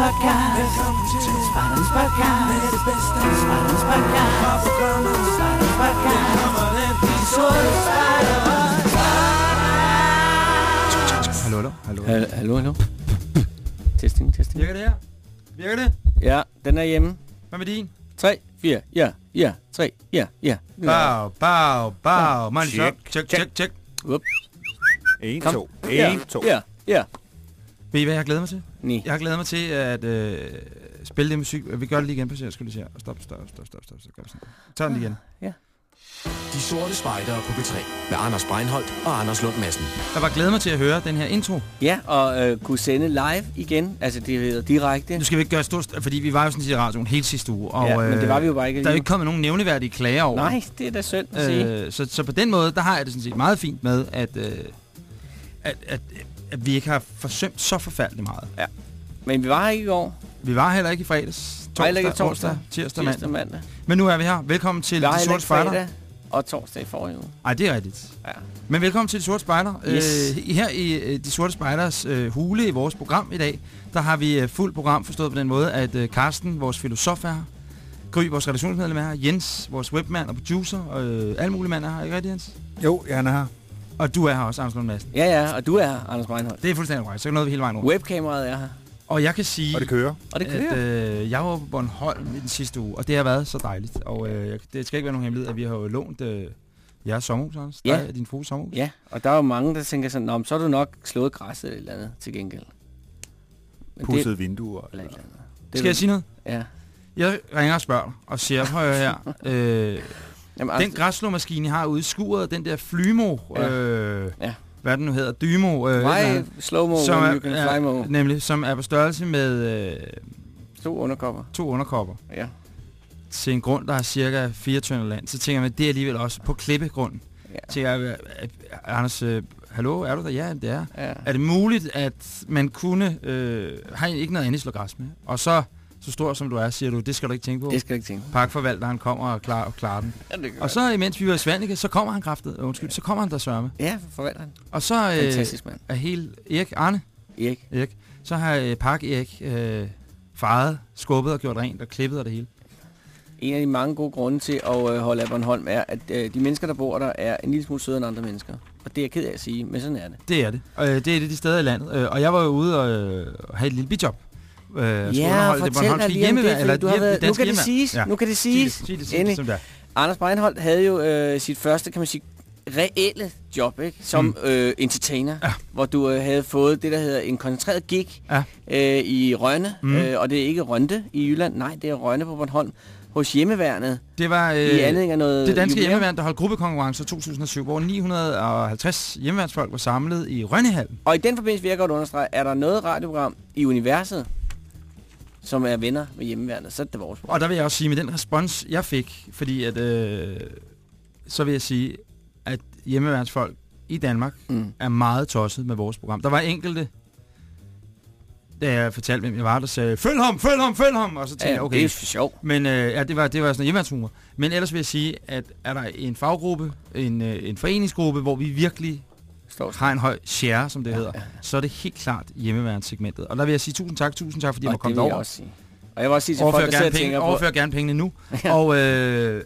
podcast. Velkommen til Spartans podcast. Med det bedste. Spartans podcast. Fra programmet Spartans podcast. Her kommer den. De sorte spejdere. Hallo, hallo, hallo. Hal- Hallo, hallo. testing, testing. Virker det her? Virker det? Ja, den er hjemme. Hvad med din? 3, 4, ja, ja, 3, ja, ja. Bow, bow, bow. Money Check. Check, check, check. Up. 1, Kom. 2, Ja, 1, 2. Ja, ja. Ved I, hvad jeg har glædet mig til? Ni. Jeg har glædet mig til at øh, spille det musik. Vi gør det lige igen på jeg skulle lige se. her. Stop, stop, stop, stop, stop. stop. Gør vi sådan. Tag den lige igen. De sorte spejdere på B3 med Anders Breinholt og Anders Lund Madsen. Jeg var glædet mig til at høre den her intro. Ja, og øh, kunne sende live igen. Altså, det hedder direkte. Nu skal vi ikke gøre stort, fordi vi var jo sådan set i radioen hele sidste uge. Og, ja, men det var vi jo øh, bare ikke Der er jo ikke kommet nogen nævneværdige klager over. Nej, det er da synd at sige. Øh, så, så på den måde, der har jeg det sådan set meget fint med, at, øh, at, at, at vi ikke har forsømt så forfærdeligt meget. Men vi var her ikke i går. Vi var heller ikke i fredags, torsdag, ikke torsdag, onsdag, tirsdag, Tirsdag mandag. mandag. Men nu er vi her. Velkommen til De Sorte Spejder. og torsdag i forrige uge. Nej, det er rigtigt. Ja. Men velkommen til De Sorte Spejder. Yes. Øh, her i øh, De Sorte Spejders øh, hule i vores program i dag, der har vi øh, fuldt program forstået på den måde, at øh, Carsten, vores filosof er her, Gry, vores redaktionsmedlem er her, Jens, vores webmand og producer, og øh, alle mulige mand er her, ikke rigtigt, Jens? Jo, han er her. Og du er her også, Anders Lund Madsen. Ja, ja, og du er her, Anders Breinholt. Det er fuldstændig right, så nåede vi hele vejen rundt. Webkameraet er her. Og jeg kan sige, Og det kører. Og det kører. at øh, jeg var på Bornholm i den sidste uge, og det har været så dejligt. Og øh, jeg- det skal ikke være nogen hemmelighed, at vi har jo lånt øh, jeres sommerhus, Anders. Ja. Dig, din frus sommerhus. Ja, og der er jo mange, der tænker sådan, Nå, så har du nok slået græsset eller et eller andet til gengæld. Men Pudsede vinduer. eller et eller andet. Det Skal jeg sige noget? Ja. Jeg ringer og spørger dig, og siger, prøv her. Øh, Jamen, den altså, græsslåmaskine, I har ude i skuret, den der Flymo, Ja. øh, Ja. hvad den nu hedder, Dymo, øh, Why slow-mo som er, you can fly mo? er, nemlig, som er på størrelse med øh, To underkopper. to underkopper Ja. til en grund, der er cirka 4 tønder land. Så tænker man, det er alligevel også på klippegrunden. Ja. Tænker jeg, øh, Anders, øh, hallo, er du der? Ja, det er. ja. Er det muligt, at man kunne... Øh, har I ikke noget andet at slå græs med? Og så, så stor som du er, siger du, det skal du ikke tænke på. Det skal jeg ikke tænke. på. Han kommer og klarer, og klarer den. Ja, det Og så, imens vi var i Svanike, så kommer han kraftet. Undskyld, så kommer han der sørme. Ja, forvalter han. Og så øh, Fantastisk mand. er hele Erik Arne, Erik. Erik, så har øh, Park Erik øh, faret, skubbet og gjort rent og klippet og det hele. En af de mange gode grunde til at øh, holde af Bornholm er, at øh, de mennesker, der bor der, er en lille smule sødere end andre mennesker. Og det er jeg ked af at sige, men sådan er det. Det er det. Og, øh, det er det de steder i landet. Øh, og jeg var jo ude og øh, have et lille bijob. Øh, Ja, fortæl dig lige om det, fordi du har været, nu kan det siges, Ja. nu kan det Sig det, siges. sig det, sig det, Endelig. som det er. Anders Breinholt havde jo øh, sit første, kan man sige, reelle job, ikke? Som Mm. øh, entertainer, Ja. hvor du øh, havde fået det, der hedder en koncentreret gig Ja. øh, i Rønne. Mm. Øh, og det er ikke Rønte i Jylland, nej, det er Rønne på Bornholm, hos hjemmeværnet, Det var øh, i anledning af noget det danske jubilæum. hjemmeværn, der holdt gruppekonkurrence i 2007, hvor 950 hjemmeværnsfolk var samlet i Rønnehallen. Og i den forbindelse vil jeg godt understrege, er der noget radioprogram i universet, som er venner med hjemmeværnet, så er det vores program. Og der vil jeg også sige, med den respons, jeg fik, fordi at, øh, så vil jeg sige, at hjemmeværnsfolk i Danmark Mm. er meget tosset med vores program. Der var enkelte, da jeg fortalte, hvem jeg var, der sagde, følg ham, følg ham, følg ham, og så tænkte Ja, jeg, okay. Det er for sjov. Men øh, ja, det var, det var sådan hjemmeværnshumor. Men ellers vil jeg sige, at er der en faggruppe, en, øh, en foreningsgruppe, hvor vi virkelig Står har en høj share, som det Ja, hedder, ja. så er det helt klart hjemmeværnssegmentet. Og der vil jeg sige tusind tak, tusind tak, fordi jeg og det komme vil jeg over. også sige. Og jeg vil også sige til Overfør folk, der gerne, penge, på... overfør gerne pengene nu. og øh,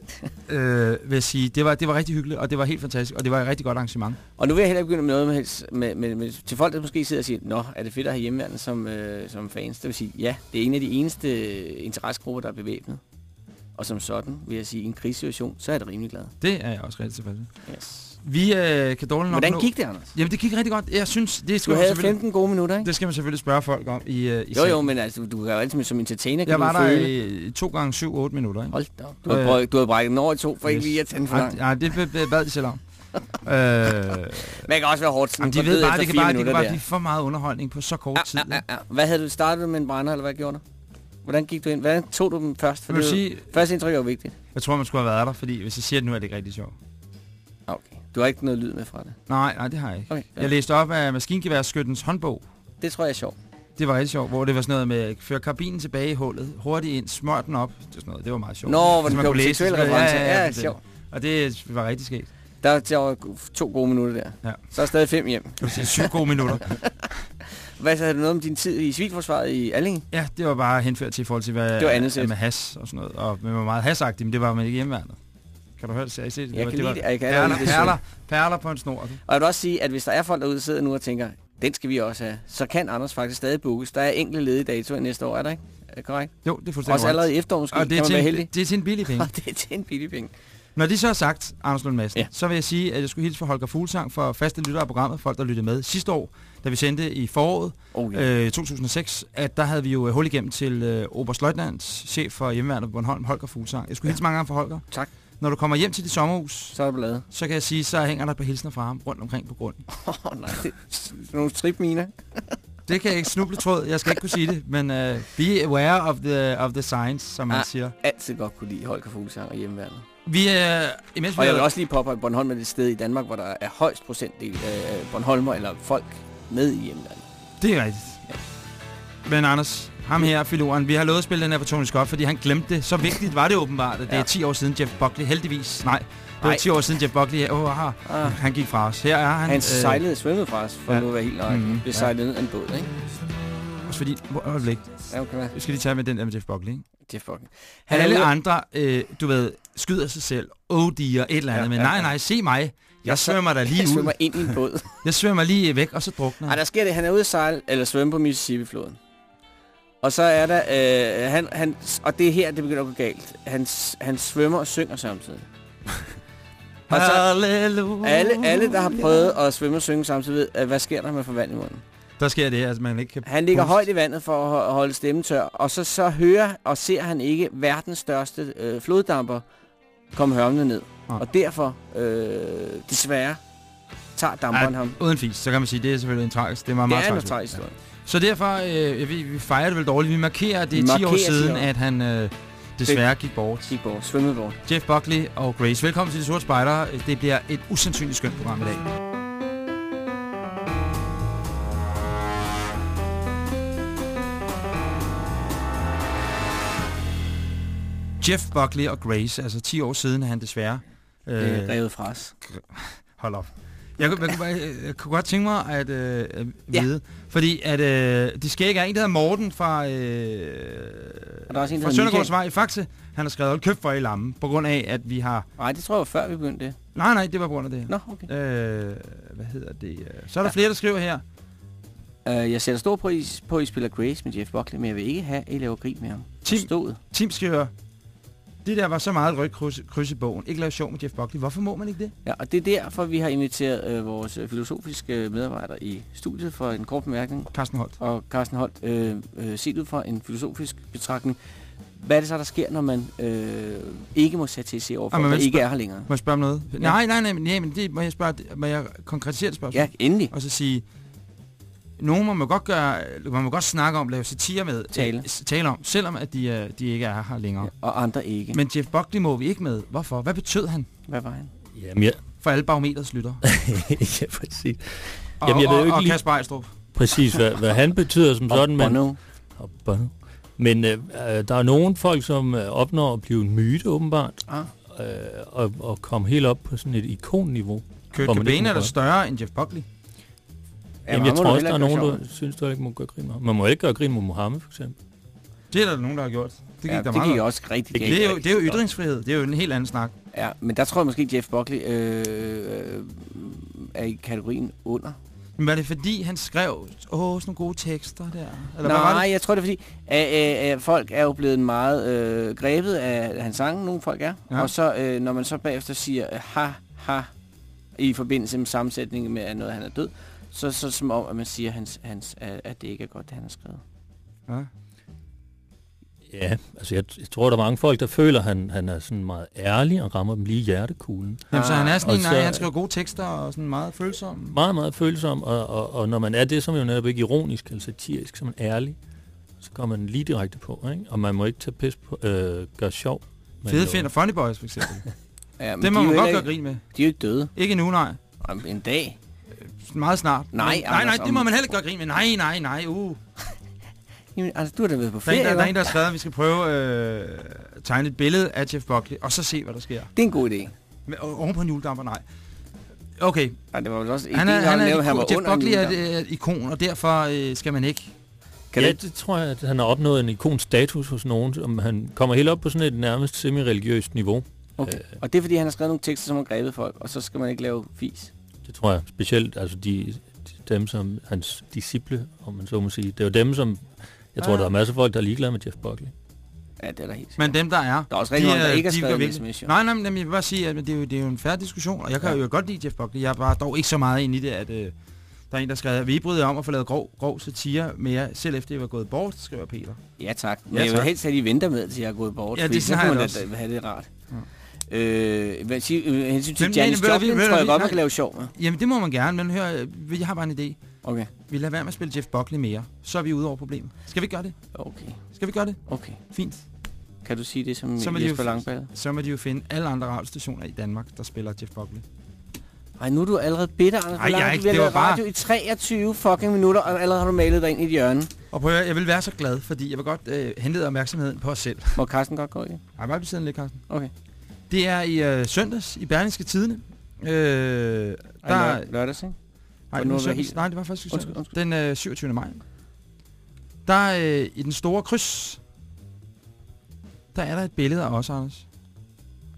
øh, vil jeg sige, det var, det var rigtig hyggeligt, og det var helt fantastisk, og det var et rigtig godt arrangement. Og nu vil jeg heller begynde med noget med, med, med, med, til folk, der måske sidder og siger, Nå, er det fedt at have hjemmeværende som, øh, som fans? Det vil sige, ja, det er en af de eneste interessegrupper, der er bevæbnet. Og som sådan, vil jeg sige, i en krigssituation, så er det rimelig glad. Det er jeg også rigtig tilfreds med. Yes. Vi øh, kan dårligt nok Hvordan gik det, Anders? Jamen, det gik rigtig godt. Jeg synes, det skal, Du man havde selvfølgelig, 15 gode minutter, ikke? det skal man selvfølgelig spørge folk om i, øh, i Jo, jo, men altså, du kan jo altid som entertainer, kan Jeg var der i to gange 7-8 minutter. Ikke? Hold da. Du har, Øh, brækket, du har brækket den over i to, for ikke yes. lige at tænde for langt. nej, det bad de selv om. øh, Men det kan også være hårdt sådan. jamen, de ved bare, det kan bare, det kan bare blive for meget underholdning på så kort tid. Ja, ja, ja. Hvad havde du startet med en brænder, eller hvad gjorde du? Hvordan gik du ind? Hvordan tog du dem først? For det sige, Første indtryk er jo vigtigt. jeg tror, man skulle have været der, fordi hvis jeg siger det nu, er det ikke rigtig sjovt. Du har ikke noget lyd med fra det. Nej, nej, det har jeg ikke. Okay. Jeg læste op af Maskingeværsskyttens håndbog. Det tror jeg er sjovt. Det var rigtig sjovt, hvor det var sådan noget med at føre karbinen tilbage i hullet, hurtigt ind, smør den op. Det, var sådan noget. det var meget sjovt. Nå, hvor det man blev seksuel reference. Ja, ja, Ja, ja, ja, sjovt. Og det var rigtig skægt. Der, der var to gode minutter der. Ja. Så er stadig fem hjem. Det vil sige syv gode minutter. Hvad så, havde du noget om din tid i civilforsvaret i Allinge? Ja, det var bare henført til i forhold til, hvad Det var andet med has og sådan noget. Og man var meget hasagtig, men det var man ikke hjemmeværnet. Kan du høre det? I set det? Jeg var, kan det var lide det, jeg kan perler, lide det perler, perler på en snor. du. Og jeg vil også sige, at hvis der er folk derude, der sidder nu og tænker, den skal vi også have, så kan Anders faktisk stadig bookes. Der er enkelte ledige datoer næste år, er der ikke? Er det korrekt? Jo, det er fuldstændig Også allerede i efteråret måske, Og det kan er, man til være en, heldig. det er til en billig penge. Og det er til en billig penge. Når de så er sagt, Anders Lund Madsen, Ja. ja. så vil jeg sige, at jeg skulle hilse for Holger Fuglsang for faste lyttere af programmet, folk der lyttede med sidste år, da vi sendte i foråret Oh, ja. øh, 2006, at der havde vi jo øh, hul igennem til øh, Oberstløjtnants chef for hjemmeværnet på Bornholm, Holger Fuglsang. Jeg skulle hilse mange gange for Holger. Tak. Når du kommer hjem til dit sommerhus, Så er det ballade. så kan jeg sige, så hænger der par hilsner fra ham rundt omkring på grunden. Åh oh, nej, det er nogle stripminer. Det kan jeg ikke snuble tråd, jeg skal ikke kunne sige det, men uh, be aware of the, of the signs, som man Ah. siger. Altid godt kunne lide Holger Fuglsang og hjemmeværnet. Vi er, imens vi Og jeg vil også lige påpege, at Bornholm er det sted i Danmark, hvor der er højst procentdel af Bornholmer eller folk med i hjemmeværnet. det er rigtigt. Men Anders, ham her, filoren, vi har lovet at spille den her for Tony Scott, fordi han glemte det. Så vigtigt var det åbenbart, at det Ja. er 10 år siden Jeff Buckley, heldigvis. Nej, det var Nej. 10 år siden Jeff Buckley, oh, aha, Ah, han gik fra os. Her er han. han sejlede svømmede fra os, for ja. nu at være helt nøjagtig. Mm, blev ja. sejlet ned af en båd, ikke? Også fordi, hvor øjeblik, Ja, okay. vi skal lige tage med den der med Jeff Buckley, ikke? Jeff Buckley. Han er Alle ude- andre, øh, du ved, skyder sig selv, oh dear, et eller andet, Ja, men ja, nej, nej, se mig. Jeg svømmer der lige Han ud. svømmer ind i en båd. Jeg svømmer lige væk, og så drukner Ej, jeg. der sker det. Han er ude at sejle, eller svømme på Mississippi-floden. Og så er der, øh, han, han, og det er her, det begynder at gå galt. Han, han svømmer og synger samtidig. og så Halleluja. alle, alle, der har prøvet at svømme og synge samtidig, ved, at hvad sker der med for vand i munden? Der sker det, at man ikke kan... Han ligger puste. højt i vandet for at ho- holde stemmen tør, og så, så hører og ser han ikke verdens største øh, floddamper komme hørmende ned. Nej. Og derfor, øh, desværre, tager damperen Ej, ham. Uden fis, så kan man sige, det er selvfølgelig en tragisk. Det var Det meget er en tragisk. historie. Så derfor, øh, vi, vi fejrer det vel dårligt. Vi markerer, at det er 10 år markerer 10 siden, år. at han øh, desværre gik bort. Kig bort, svømmet bort. Jeff Buckley og Grace. Velkommen til De Sorte Spejder. Det bliver et usandsynligt skønt program i dag. Jeff Buckley og Grace, altså 10 år siden han desværre... Øh, revet fra os. Hold op. Jeg, kunne- jeg, bare- jeg kunne godt tænke mig at øh, at Ja. vide, fordi at øh, de ikke er en, der hedder Morten fra, øh, Og der er også en, der fra Søndergårdsvej i Faxe. Han har skrevet, hold kæft for i lamme, på grund af, at vi har... Nej, det tror jeg var før vi begyndte det. Nej, nej, det var på grund af det. Nå, okay. Øh, hvad hedder det? øh, Så er der Ja. flere, der skriver her. Uh, jeg sætter stor pris på, at I spiller Grace med Jeff Buckley, men jeg vil ikke have, at I laver grin med ham. Tim. Tim skriver, det der var så meget rødt kryds, kryds i bogen. Ikke lave sjov med Jeff Buckley. Hvorfor må man ikke det? Ja, og det er derfor, vi har inviteret øh, vores øh, filosofiske medarbejder i studiet for en kort bemærkning. Carsten Holt. Og Carsten Holt, øh, øh, set ud fra en filosofisk betragtning, hvad er det så, der sker, når man øh, ikke må sætte til se over Ah, der man ikke er her længere? Må jeg spørge om noget? Ja. Nej, nej, nej, men, nej, men det må jeg spørge, må jeg konkretisere det spørgsmål? Ja, endelig. Og så sige, nogen må man godt gøre, man må godt snakke om, lave satire med. Tale. Øh, s- tale om, selvom at de, er, de ikke er her længere. Ja. Og andre ikke. Men, Jeff Buckley må vi ikke med. Hvorfor? Hvad betød han hvad var han? Jamen, jeg, for alle barometers lytter? ja, præcis. Og, Jamen, jeg ved jo og, ikke og lige- Kasper Ejstrup. Præcis, hvad, hvad han betyder som sådan. Men, Bono. og Bono. men øh, øh, der er nogle folk, som øh, opnår at blive en myte, åbenbart, Ah. øh, og, og komme helt op på sådan et ikonniveau. Kurt Cobain må er der større end Jeff Buckley. Ja, Jamen, jeg tror du også, der er nogen, der synes, der ikke må gøre grin med ham. Man må ikke gøre grin med Mohammed, for eksempel. Det er der nogen, der har gjort. Det gik ja, der det meget gik også rigtig Det galt. det, er jo, det er jo ytringsfrihed. Det er jo en helt anden snak. Ja, men der tror jeg måske, Jeff Buckley øh, øh, er i kategorien under. Men var det fordi, han skrev åh, sådan nogle gode tekster der? Eller hvad var Nej, det? jeg tror det er fordi, at, at, at folk er jo blevet meget øh, grebet af hans sang, nogle folk er. Ja. Og så øh, når man så bagefter siger øh, ha, ha, i forbindelse med sammensætningen med, at noget han er død, så, så som om, at man siger, hans, hans, at, det ikke er godt, det han har skrevet. Ja. Ja, altså jeg, jeg tror, der er mange folk, der føler, at han, han er sådan meget ærlig og rammer dem lige i hjertekuglen. Jamen, så han er sådan Og en, så- nej, han skriver gode tekster og sådan meget følsom. Meget, meget følsom, og, og, og når man er det, som jo netop ikke ironisk eller satirisk, så er man ærlig, så går man lige direkte på, ikke? Og man må ikke tage pis på, øh, gøre sjov. Fede noget. Find og Funny Boys, for eksempel. Ja, men det må de er man godt gøre grin med. De er jo ikke døde. Ikke nu, nej. Om en dag. Meget snart. Nej, Men- nej, nej, Anders, det må om- man heller ikke gøre grin med. Nej, nej, nej, uh. Jamen, altså, du har da været på Der er, en, ferie, der, der er en, der har skrevet, at vi skal prøve øh, at tegne et billede af Jeff Buckley, og så se, hvad der sker. Det er en god idé. Men, oven på en juledamper, nej. Okay, Nej, det var vel også han er, han er, lavet, et han var Jeff Buckley er et øh, ikon, og derfor øh, skal man ikke... Kan ja, det, det tror jeg, at han har opnået en ikonstatus hos nogen, om han kommer helt op på sådan et nærmest semi-religiøst niveau. okay. Øh. Og det er, fordi han har skrevet nogle tekster, som har grebet folk, og så skal man ikke lave fis. Det tror jeg specielt, altså de, de dem som hans disciple, om man så må sige. Det er jo dem, som... Jeg tror, Ja. der er masser af folk, der er ligeglade med Jeff Buckley. Ja, det er der helt Men dem, der er... Der er også rigtig mange, der ikke har skrevet virkelig- en submission. Nej, nej, men jeg vil bare sige, at det er jo, det er jo en færre diskussion, og jeg kan Ja. jo godt lide Jeff Buckley. Jeg er bare dog ikke så meget ind i det, at øh, der er en, der skrev, vi bryder om at få lavet grov, grov satire mere, selv efter jeg var gået bort, skriver Peter. Ja, tak. Men Ja, jeg vil helst have, at de venter med, til jeg er gået bort. Ja, det så sådan har kunne jeg man da have det rart. Øh, hvad siger, øh, hensyn til Janis Joplin, tror jeg godt, man kan lave sjov med. Jamen, det må man gerne, men hør, øh, jeg har bare en idé. Okay, Vi lader være med at spille Jeff Buckley mere, så er vi ude over problemet. Skal vi gøre det? okay, Skal vi gøre det? okay. Fint. Kan du sige det som Så Jesper Langballe? Så må de jo finde alle andre radiostationer i Danmark, der spiller Jeff Buckley. Ej, nu er du allerede bitter, Anders. Ej, jeg er ikke- det var bare- radio i 23 fucking minutter, og allerede har du malet dig ind i et hjørne. Og prøv at jeg vil være så glad, fordi jeg vil godt øh, hente opmærksomheden på os selv. Må Carsten godt gå i? Ej, bare bliv siddende lidt, Carsten. Okay. Det er i øh, søndags i Berlingske Tidene. Øh, Der... der, Lørdags, ikke? nej, nu søndags, helt- nej, det var faktisk i Undskyld, søndags. undskyld. Den øh, 27. maj. Der øh, i den store kryds, der er der et billede af os, Anders.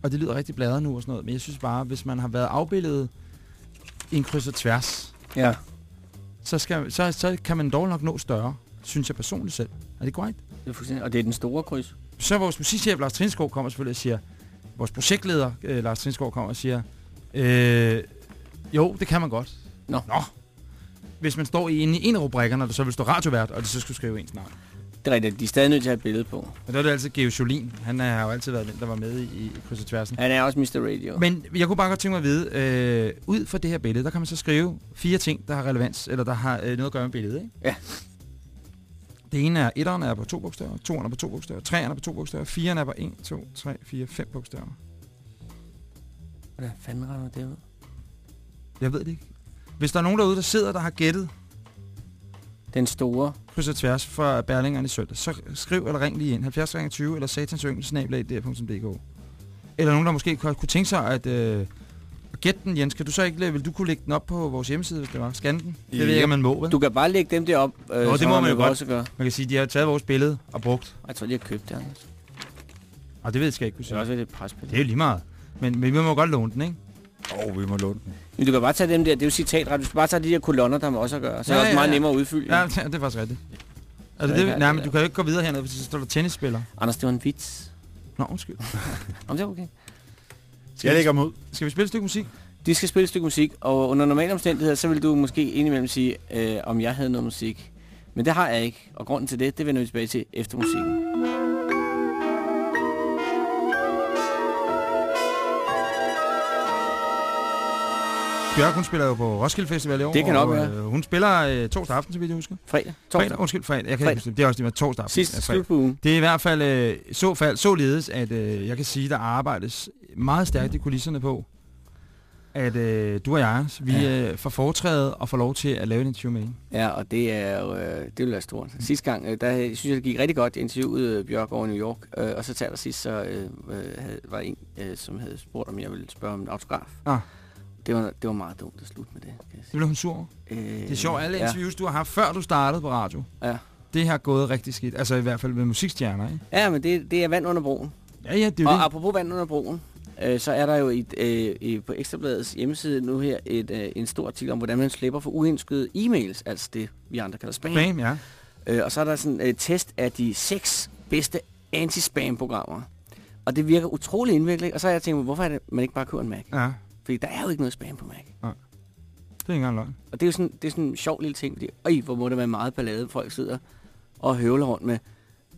Og det lyder rigtig bladret nu og sådan noget, men jeg synes bare, hvis man har været afbildet i en kryds og tværs, Ja. så, skal, så, så kan man dog nok nå større, synes jeg personligt selv. Er det korrekt? Det er fuldstændig. Og det er den store kryds. Så vores musikchef Lars Trinskov kommer selvfølgelig og siger, vores projektleder øh, Lars Trinskov kommer og siger, øh, jo, det kan man godt. Nå. Nå. Hvis man står i en, en af rubrikkerne, og der så vil stå radiovært, og det så skulle skrive ens navn. Det er rigtigt. De er stadig nødt til at have et billede på. Og der er det altid Geo Jolin. Han er- har jo altid været den, der var med i, i kryds og tværsen. Han er også Mr. Radio. Men jeg kunne bare godt tænke mig at vide, øh, ud fra det her billede, der kan man så skrive fire ting, der har relevans, eller der har øh, noget at gøre med billedet, ikke? Ja. Det ene er, etteren er på to bogstaver, toeren er på to bogstaver, treeren er på to bogstaver, fireren er på 1, 2, 3, 4, 5 bogstaver. Hvordan fanden regner det ud? Jeg ved det ikke. Hvis der er nogen derude, der sidder, der har gættet Den store. kryds og tværs for Berlingeren i søndag, så skriv eller ring lige ind. 70 20 eller satansyngel.dk Eller nogen, der måske kunne tænke sig at, øh, at gætte den, Jens. Kan du så ikke, vil du kunne lægge den op på vores hjemmeside, hvis det var? Scan den? Det ved jeg ikke, om man må, vel? Du kan bare lægge dem derop. Øh, Nå, det må man jo godt. også gøre. Man kan sige, at de har taget vores billede og brugt. Jeg tror, de har købt det, Anders. Og det ved jeg skal ikke kunne Det er sige. også et presbillede. Det er jo lige meget. Men, men vi må godt låne den, ikke? Åh, oh, vi må låne den. Men du kan bare tage dem der, det er jo citatret. Du skal bare tage de der kolonner, der må også at gøre. Så Ja, er det også ja, meget ja. nemmere at udfylde. Ja, det er faktisk rigtigt. Er Så det Nej, men du kan jo ikke gå videre hernede, hvis der står der tennisspiller. Anders, det var en vits. Nå, undskyld. Om det er okay. Skal, Jeg lægger dem ud. skal vi spille et stykke musik? De skal spille et stykke musik, og under normale omstændigheder, så vil du måske indimellem sige, øh, om jeg havde noget musik. Men det har jeg ikke, og grunden til det, det vender vi tilbage til efter musikken. Bjørk, hun spiller jo på Roskilde Festival i år. Det kan nok være. øh, hun spiller øh, torsdag aften, så vidt jeg husker. Fredag. Fredag, Torsdag. undskyld, fredag. Jeg kan Fredag. ikke det. Er også det med torsdag aften. Sidste fredag. slut på ugen. Det er i hvert fald øh, så fald således, at øh, jeg kan sige, der arbejdes meget stærkt i kulisserne på, at øh, du og jeg, vi Ja. øh, får foretrædet og får lov til at lave et interview med hende. Ja, og det er øh, det vil være stort. Sidste gang, øh, der synes jeg, det gik rigtig godt. Jeg interviewede øh, Bjørk over New York, øh, og så til allersidst, så øh, øh, havde, var en, øh, som havde spurgt, om jeg ville spørge om en autograf. Ah. Det var, det var meget dumt at slutte med det, kan jeg Det bliver hun sur over. Øh, Det er sjovt, alle ja. interviews, du har haft, før du startede på radio, Ja. det har gået rigtig skidt. Altså i hvert fald med musikstjerner, ikke? Ja, men det, det er vand under broen. Ja, ja, det er Og det. apropos vand under broen, øh, så er der jo et, øh, på Ekstrabladets hjemmeside nu her et, øh, en stor artikel om, hvordan man slipper for uindskydede e-mails, altså det, vi andre kalder spam. Spam, ja. Øh, og så er der sådan et øh, test af de seks bedste anti-spam-programmer. Og det virker utrolig indviklet. Og så har jeg tænkt, hvorfor er det, man ikke bare køber en Mac? Ja, Fordi der er jo ikke noget spam på Mac. det er ikke engang løgn. Og det er jo sådan, det er sådan en sjov lille ting. Fordi, øj, hvor må det være meget ballade. Folk sidder og høvler rundt med,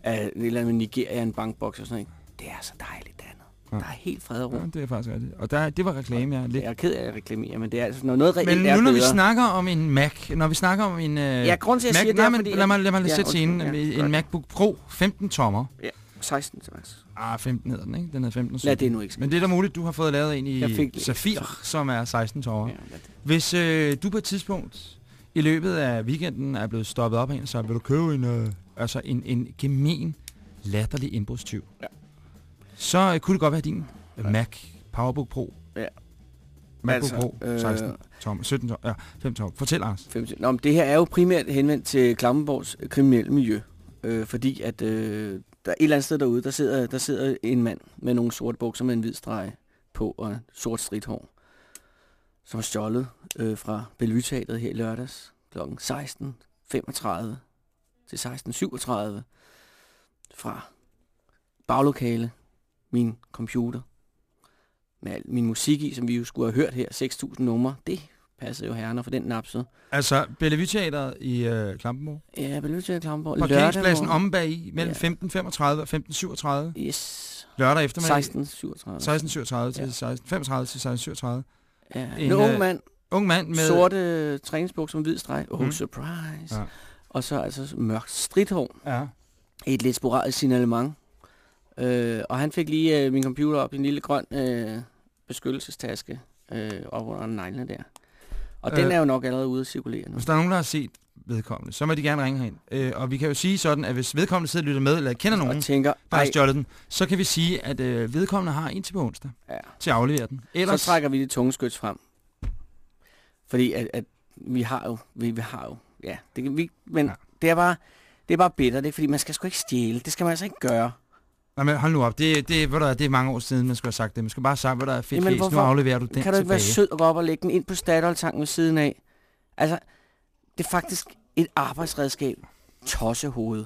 uh, et eller andet med Nigeria, en bankboks og sådan noget. Det er så dejligt, det andet. Ja. Der er helt fred og ro. Ja, det er faktisk rigtigt. Og der, det var reklame, ja. Lidt. Jeg er ked af at reklamere, men det er altså, når noget reelt Men nu når vi snakker om en Mac, når vi snakker om en... Øh, Ja, grund til, at jeg Mac, siger det nej, er, men fordi... lad mig, lad mig Ja, ja, sætte scenen. undskyld, ja, en godt. MacBook Pro 15 tommer. 16 til max. Ah, 15 hedder den, ikke? Den hedder 15. Lad det nu ikke Men det er da muligt, du har fået lavet en i fik- Safir, som er 16 tommer. Ja. Hvis øh, du på et tidspunkt i løbet af weekenden er blevet stoppet op af en, så vil du købe en, øh, altså en, en gemen, latterlig indbrudstyv. Ja. Så øh, kunne det godt være din Ja. Mac PowerBook Pro. Ja. MacBook Altså, Pro, øh, 16 tom, 17 tom, ja, 5 tom. Fortæl, Anders. 15. Nå, men det her er jo primært henvendt til Klampenborgs kriminelle miljø. Øh, fordi at øh, der er et eller andet sted derude, der sidder, der sidder en mand med nogle sorte bukser med en hvid streg på og sort stridthår, som er stjålet øh, fra Bellevue her i lørdags kl. 16.35 til 16.37 fra baglokale, min computer, med al min musik i, som vi jo skulle have hørt her, 6.000 numre. Det passede jo herrerne for den napsede. Altså, Bellevue Teateret i øh, Klampenborg. Ja, Bellevue Teatret Klampenborg. Parkeringspladsen om bag mellem Ja. 15.35 og 15.37. Yes. Lørdag eftermiddag. 16.37. 16.37 til 16.35 til 16.37. Ja. En, En ung øh, mand, Ung mand med... sorte træningsbukser med hvid streg. Oh, Mm. surprise. Ja. Ja. Og så altså mørkt stridthår. Ja. Et lidt sporadisk signalement. Øh, og han fik lige øh, min computer op i en lille grøn øh, beskyttelsestaske øh, op under neglene der. Og øh, den Øh, er jo nok allerede ude at cirkulere nu. Hvis der er nogen, der har set vedkommende, så må de gerne ringe herind. Øh, og vi kan jo sige sådan, at hvis vedkommende sidder og lytter med, eller kender nogen, Og tænker, der har stjålet den, så kan vi sige, at øh, vedkommende har indtil på onsdag ja. til at aflevere den. Ellers, så trækker vi det tunge skyts frem. Fordi at, at vi har jo, vi, vi har jo, ja, det, kan vi, men Ja. ja. det er bare, det er bare bitter, det er fordi, man skal sgu ikke stjæle. Det skal man altså ikke gøre. Nej, men hold nu op. Det, det, ved du, det er mange år siden, man skulle have sagt det. Man skal bare have sagt, hvad der er fedt Jamen. Nu afleverer du den kan du ikke være tilbage. sød og gå op og lægge den ind på Statoil-tanken ved siden af? Altså, det er faktisk et arbejdsredskab. Tossehoved.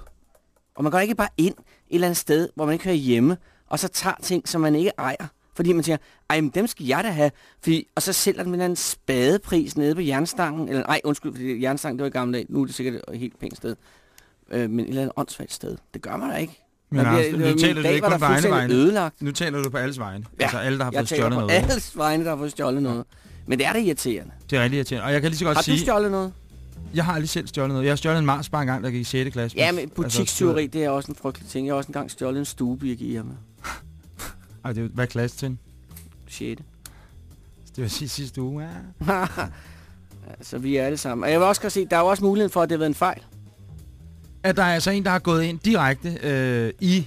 Og man går ikke bare ind et eller andet sted, hvor man ikke hører hjemme, og så tager ting, som man ikke ejer. Fordi man siger, ej, men dem skal jeg da have. Fordi, og så sælger den en spadepris nede på jernstangen. Eller nej, undskyld, fordi jernstangen, det var i gamle dage. Nu er det sikkert et helt pænt sted. Øh, men et eller andet åndssvagt sted. Det gør man da ikke. Men Anders, bliver- nu min taler du ikke kun på egne vegne. ødelagt. Nu taler du på alles vegne. Ja, altså alle, der har Jeg fået taler stjålet på noget. alles vegne, der har fået stjålet noget. Men det er da irriterende. Det er rigtig irriterende. Og jeg kan lige så godt Har sige, du stjålet noget? jeg har aldrig selv stjålet noget. Jeg har stjålet en Mars bare en gang, der gik i 6. klasse. Ja, men Altså, butikstyveri, det er også en frygtelig ting. Jeg har også engang stjålet en stuebirke i hjemme. Ej, det er, hvad er klasse til? 6. Det var sidste, sidste uge. Ja. Så vi er alle sammen. Og jeg vil også godt se, der er jo også muligheden for, at det har været en fejl. At der er altså en, der har gået ind direkte øh, i,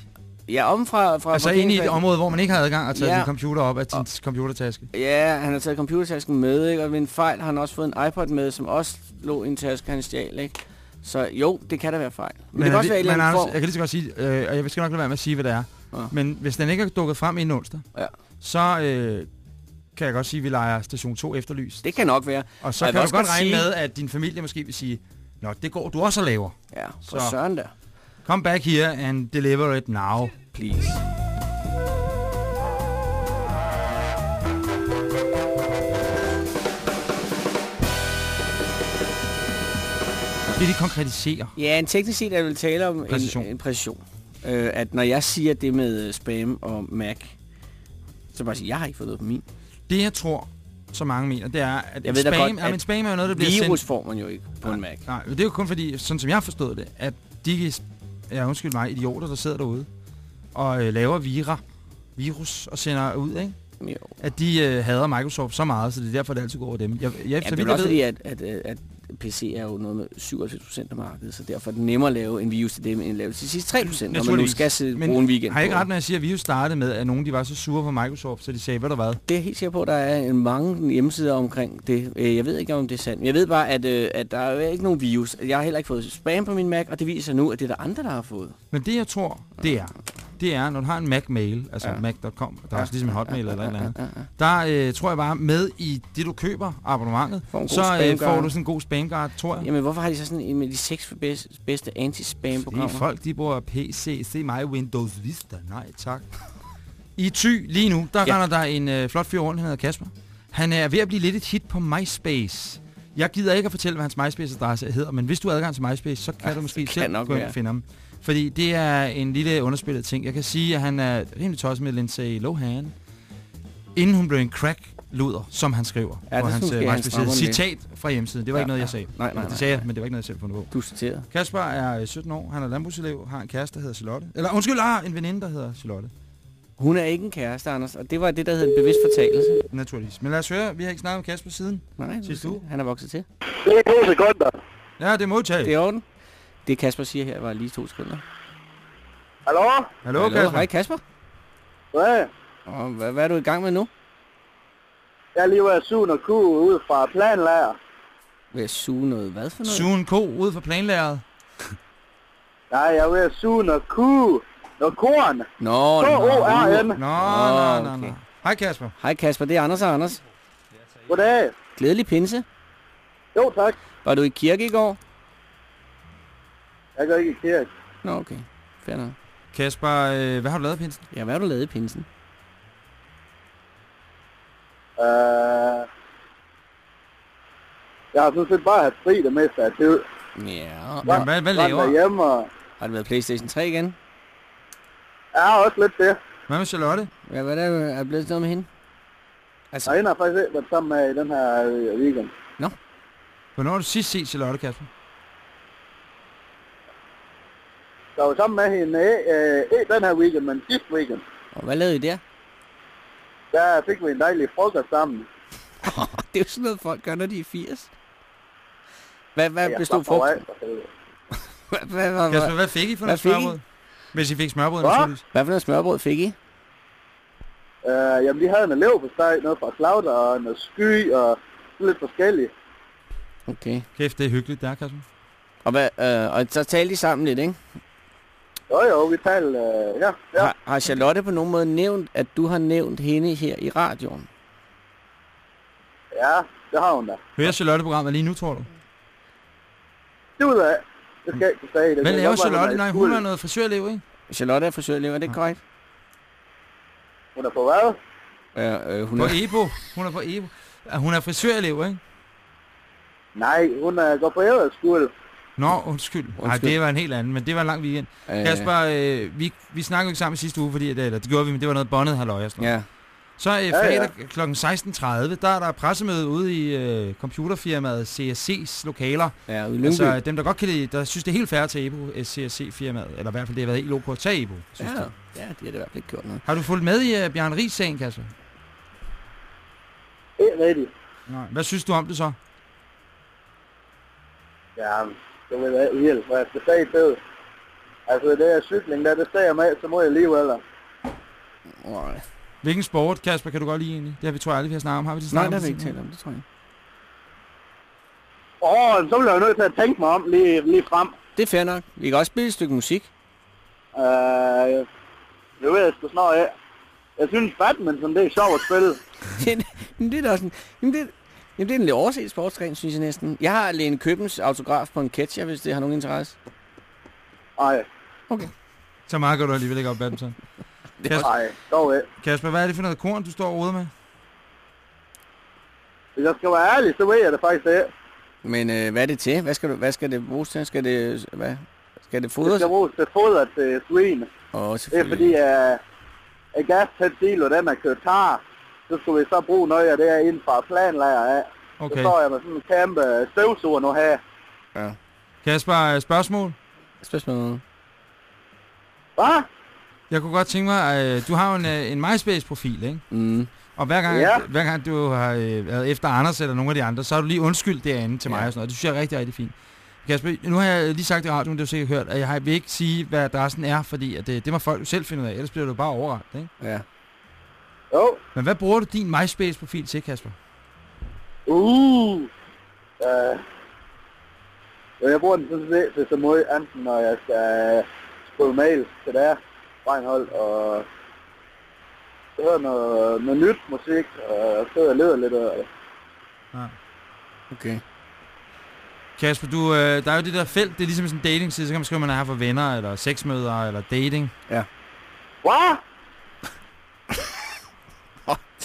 Ja, om fra... fra altså ind i et område, hvor man ikke har adgang og taget Ja. sin computer op af sin computertaske. Ja, han har taget computertasken med, ikke? Og ved en fejl har han også fået en iPod med, som også lå i en taske, han stjal, ikke? Så jo, det kan da være fejl. Men, men det kan også være men Anders, jeg kan lige så godt sige, øh, og jeg skal nok lade være med at sige, hvad det er. Ja. Men hvis den ikke er dukket frem inden onsdag, Ja. så øh, kan jeg godt sige, at vi leger station 2 efterlys. Det kan nok være. Og så Og jeg kan du godt regne sige- med, at din familie måske vil sige, Nå, det går du også og laver. Ja, for Så. søren der. Come back here and deliver it now. Please. Det de konkretiserer. Ja, en teknisk set er jeg vil tale om Præcision. en, en præcision. Øh, at når jeg siger det med spam og Mac, så bare sige, jeg har ikke fået noget på min. Det jeg tror, så mange mener, det er, at Jeg ved spam, godt, at spam er jo noget, der bliver Virus sendt... får man jo ikke på en Mac. Nej, det er jo kun fordi, sådan som jeg har forstået det, at de, ja, undskyld mig, idioter, der sidder derude og øh, laver vira, virus og sender ud, ikke? Jo. At de øh, hader Microsoft så meget, så det er derfor, det altid går over dem. Jeg, jeg, Ja, så det vidt er jeg også ved- fordi, at, at, at, at PC er jo noget med 97% af markedet, så derfor er det nemmere at lave en virus til dem, end at lave til sidste 3%, når man nu skal sidde, Men bruge en weekend Har jeg ikke ret, når jeg siger, at vi jo startede med, at nogen de var så sure på Microsoft, så de sagde, ved du hvad? Det er helt sikker på, at der er en mange hjemmesider omkring det. Øh, Jeg ved ikke, om det er sandt. Jeg ved bare, at, øh, at der er ikke nogen virus. Jeg har heller ikke fået spam på min Mac, og det viser nu, at det er der andre, der har fået. Men det jeg tror, det er, det er, når du har en Mac-mail, altså ja. Ja. mac.com, der er også ligesom en hotmail eller et eller andet, Ja, ja, ja. der øh, tror jeg bare, med i det du køber, abonnementet, så øh, får du sådan en god spamguard, tror jeg. Jamen, hvorfor har de så sådan en med de seks bedste, anti-spam-programmer? folk, de bruger PC, se mig Windows Vista, nej tak. I Thy lige nu, der ja. Ja. render der en øh, flot fyr rundt, han hedder Kasper. Han er ved at blive lidt et hit på MySpace. Jeg gider ikke at fortælle, hvad hans MySpace-adresse hedder, men hvis du har adgang til MySpace, så kan Ja, du måske selv gå ind og finde ham. Fordi det er en lille underspillet ting. Jeg kan sige, at han er rimelig tosset med Lindsay Lohan, inden hun blev en crack-luder, som han skriver Ja, på det hans synes øh, jeg, han MySpace-side. strammer lidt. Citat fra hjemmesiden. Det var Ja, ikke noget, jeg ja. sagde. Nej, nej, Det nej, sagde jeg, men det var ikke noget, jeg selv fundet på. Du er citeret. Kasper er øh, 17 år, han er landbrugselev, har en kæreste, der hedder Charlotte. Eller undskyld, har en veninde, der hedder Charlotte. Hun er ikke en kæreste, Anders, og det var det, der hed en bevidst fortalelse. Naturligvis. Men lad os høre, vi har ikke snakket om Kasper siden. Nej, Sidste uge. han er vokset til. Det er to sekunder. Ja, det er modtaget. Det er orden. Det Kasper siger her var lige to sekunder. Hallo? Hallo, Kasper. Hej Kasper. Hvad? Og hvad, hvad er du i gang med nu? Jeg er lige ved at suge noget ku ud fra planlager. Ved at suge noget. Hvad for noget? Suge en ko ud fra planlæret. Nej, jeg er ved at suge noget ku. Noget korn. Nå, nå. K-O-R-N. Nå, Nå, nå, nå. Hej Kasper. Hej Kasper, det er Anders og Anders. Goddag. Glædelig pinse. Jo, tak. Var du i kirke i går? Jeg går ikke i kirke. Nå, okay. Fair nok. Kasper, øh, hvad har du lavet, Pinsen? Ja, hvad har du lavet i pinsen? Uh, jeg har sådan set bare haft fri det meste af tid. Ja. Jamen, hvad, hvad laver du? hjemme og... Har det været Playstation 3 igen? Har også lidt det. Hvad med Charlotte? Ja, hvad er der er blevet sådan med hende? Altså, Og hende har faktisk været sammen med i den her øh, weekend. Hvornår har du sidst set Charlotte, Kasper? Jeg var sammen med hende øh, ikke den her weekend, men sidste weekend. og hvad lavede I der? Der fik vi en dejlig frokost sammen. det er jo sådan noget, folk gør, når de er 80. Hvad, hvad Jeg bestod helvede. Hvad, hvad, hvad, Kasper, hvad, hvad fik I for noget smørbrød? Hvis I fik smørbrød, Hvad? naturligvis. hvad for noget smørbrød fik I? Øh, jamen, vi havde en elev på steg, noget fra Slaughter og noget sky og lidt forskelligt. Okay. Kæft, det er hyggeligt der, Kasper. Og, hvad, øh, og så talte I sammen lidt, ikke? Jo jo, vi talte, øh, ja, ja. Har, har Charlotte på nogen måde nævnt, at du har nævnt hende her i radioen? Ja, det har hun da. Hører Charlotte-programmet lige nu, tror du? Det ud af. Det skal jeg ikke sige. Det Hvad kan laver Charlotte? Nej, hun er noget frisørelev, ikke? Charlotte er frisørelev, er det korrekt? Hun er på hvad? Ja, øh, hun På er... EBO. Hun er på EBO. Hun er frisørelev, ikke? Nej, hun er, går på efterskole. Nå, undskyld. Nej, det var en helt anden, men det var en lang weekend. Øh, Kasper, øh, vi, vi snakkede jo ikke sammen sidste uge, fordi, at- eller det gjorde vi, men det var noget bondet halløj og sådan noget. Ja. Så øh, ja. fredag kl. 16.30, der er der pressemøde ude i øh, computerfirmaet CSC's lokaler. Ja, ude i Lyngby. Altså dem, der godt kan lide, der synes, det er helt fair til EBO, øh, CSC-firmaet, eller i hvert fald det har været helt ok at tage EBO, synes ja, ja. ja, de har det i hvert fald ikke gjort noget. Har du fulgt med i uh, Bjørn Ries sagen, Kasper? Ikke rigtigt. Nej. Hvad synes du om det så? Ja, det vil jeg ikke helt, jeg skal sige til. Altså, det er cykling, der det ser med, så må jeg alligevel. Nej, Hvilken sport, Kasper, kan du godt lide egentlig? Det har vi, tror jeg aldrig, vi har snakket om. Har vi det Nej det har vi ikke talt om, det tror jeg. Åh, så bliver jeg nødt til at tænke mig om lige, lige frem. Det er fair nok. Vi kan også spille et stykke musik. Øh, jeg ved, jeg skal snart af. Jeg synes, badminton, det er sjovt at spille. Men det er da også en, det, jamen det er en lidt overset sportsgren, synes jeg næsten. Jeg har Lene Købens autograf på en catcher, hvis det har nogen interesse. Ej, Så meget går du alligevel ikke op badminton. Nej, dog ikke. Kasper, hvad er det for noget korn, du står og med? Hvis jeg skal være ærlig, så ved jeg det faktisk ikke. Men øh, hvad er det til? Hvad skal, du, hvad skal det bruges til? Skal det, hvad? Skal det Det fodres? skal bruges til foder til svin. Åh, Det er selvfølgelig. fordi, at uh, gas til silo, den er kørt tar. Så skulle vi så bruge noget af det her inden fra planlager af. Så Okay. står jeg med sådan en kæmpe støvsuger nu her. Ja. Kasper, øh, spørgsmål? Spørgsmål. Hvad? Jeg kunne godt tænke mig, øh, du har jo en, øh, en MySpace-profil, ikke? Mm. Og hver gang, Ja. hver gang du har været efter Anders eller nogle af de andre, så har du lige undskyldt derinde til mig Ja. og sådan noget. Det synes jeg er rigtig, rigtig fint. Kasper, nu har jeg lige sagt i radioen, det har du sikkert hørt, at jeg vil ikke sige, hvad adressen er, fordi at det, det må folk jo selv finde ud af, ellers bliver du bare overrendt, ikke? Ja. Jo. Men hvad bruger du din MySpace-profil til, Kasper? Uh. Uh. Jeg bruger den sådan set til så meget, enten når jeg skal skrive mail til der, Reinhold, og høre noget, noget nyt musik, og sidde og leder lidt det. Okay. Kasper, du, øh, der er jo det der felt, det er ligesom sådan en dating side, så kan man skrive, at man er her for venner, eller sexmøder, eller dating. Hvad? Hvad,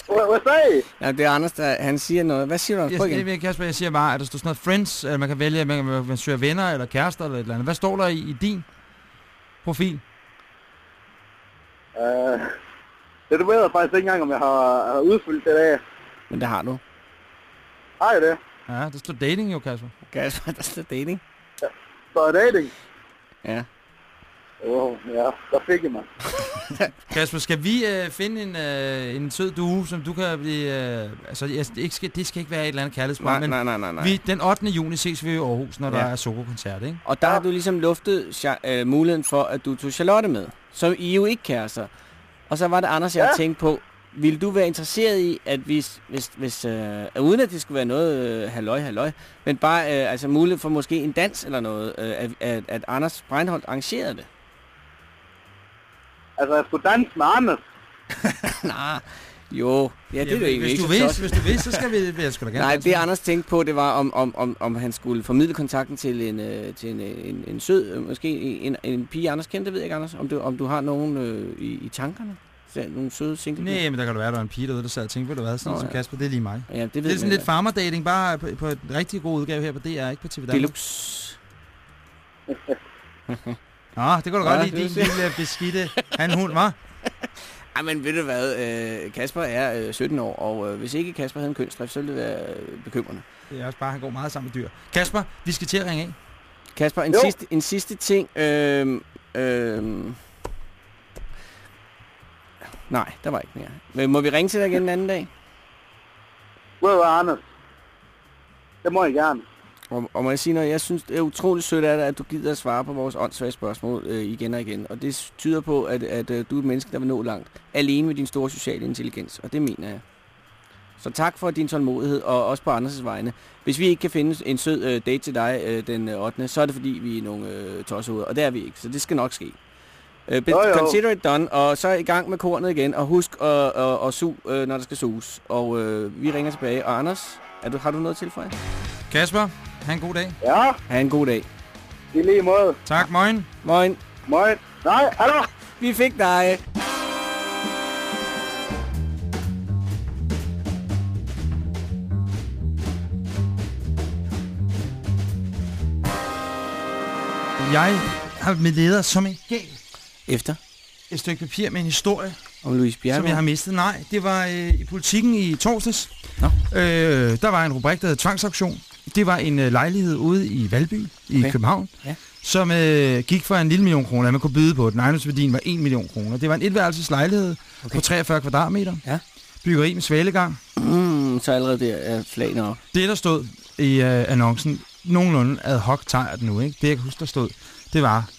hvad sagde? Ja, det er Anders, der, han siger noget. Hvad siger du? Jeg, Prøv jeg, igen. jeg, Kasper, jeg siger bare, at der står sådan noget friends, eller man kan vælge, at man, man, man søger venner, eller kærester, eller et eller andet. Hvad står der i, i din profil? Uh, det du ved jeg faktisk ikke engang, om jeg har, har udfyldt det der. Men det har du. Har jeg det? Ja, der står dating jo, Kasper. Kasper, der står dating. Så er dating. Ja. Oh, ja, der fik jeg mig. Kasper, skal vi øh, finde en, øh, en sød due, som du kan blive... Øh, altså, jeg, det, ikke skal, det skal ikke være et eller andet kærlighedsprogram, Nej, men nej, nej, nej, nej. Vi, den 8. juni ses vi i Aarhus, når der Ja. er Soko-koncert, ikke? Og der har du ligesom luftet øh, muligheden for, at du tog Charlotte med. Som I jo ikke kærester. Og så var det Anders, jeg Ja. ja. tænkte på, vil du være interesseret i, at hvis, hvis, hvis øh, uden at det skulle være noget øh, halløj, halløj, men bare øh, altså mulighed for måske en dans eller noget, øh, at, at, at Anders Breinholt arrangerede det? Altså, jeg skulle danse med Anders. Nej, jo, ja, det er jo ikke hvis, ikke du så vil, hvis du vil, så skal vi, jeg sgu da gerne. Nej, det. Anders tænkte på, det var, om, om, om, om han skulle formidle kontakten til en, øh, til en, øh, en, en sød, øh, måske en, en pige, Anders kendte, det ved jeg ikke, Anders, om du, om du har nogen øh, i, i tankerne? Nogle søde single Nej, men der kan du være, der var en pige derude, der sad og tænkte, ved du hvad, sådan Nå, som ja. Kasper, det er lige mig. Ja, det ved Det er sådan lidt farmerdating, bare på, på en rigtig god udgave her på DR, ikke på TV Danmark. Deluxe. Nå, det kan du Ja, godt lide, din lille beskidte han hund, var. Ej, men ved du hvad, øh, Kasper er øh, 17 år, og øh, hvis ikke Kasper havde en kønsdrift, så ville det være øh, bekymrende. Det er også bare, han går meget sammen med dyr. Kasper, vi skal til at ringe af. Kasper, en, Jo. sidste, en sidste ting. Øh, øh, nej, der var ikke mere. Men må vi ringe til dig igen en anden dag? Ved du hvad, Anders? Det må jeg gerne. Og, og må jeg sige noget, jeg synes, det er utroligt sødt af dig, at du gider at svare på vores åndssvage spørgsmål øh, igen og igen. Og det tyder på, at, at øh, du er et menneske, der vil nå langt. Alene med din store sociale intelligens, og det mener jeg. Så tak for din tålmodighed, og også på Anders' vegne. Hvis vi ikke kan finde en sød øh, date til dig øh, den øh, 8., så er det fordi, vi er nogle øh, tossehoveder, og det er vi ikke, så det skal nok ske. Øh, Jo, jo. consider it done, og så i gang med kornet igen, og husk at, at, at suge, øh, når der skal suges. Og øh, vi ringer tilbage. Og Anders, er du, har du noget til for jer? Kasper, ha' en god dag. Ja, Ha' en god dag. i lige måde. Tak, moin. Moin. Moin. Nej, hallo? Vi fik dig. Jeg har med leder som en gal Efter. et stykke papir med en historie, Om Louise Bjerg. som jeg har mistet. Nej, det var øh, i politikken i torsdags. Nå. Øh, der var en rubrik, der hed tvangsauktion. Det var en øh, lejlighed ude i Valby i Okay. København, Ja. som øh, gik for en lille million kroner. Man kunne byde på den. Ejendomsværdien var 1 million kroner. Det var en etværelses lejlighed okay. på 43 kvadratmeter. Ja. Byggeri med svalegang. Mm, så allerede der er flagene op. Det, der stod i øh, annoncen, nogenlunde ad hoc tager den nu, ikke? Det, jeg kan huske, der stod, det var,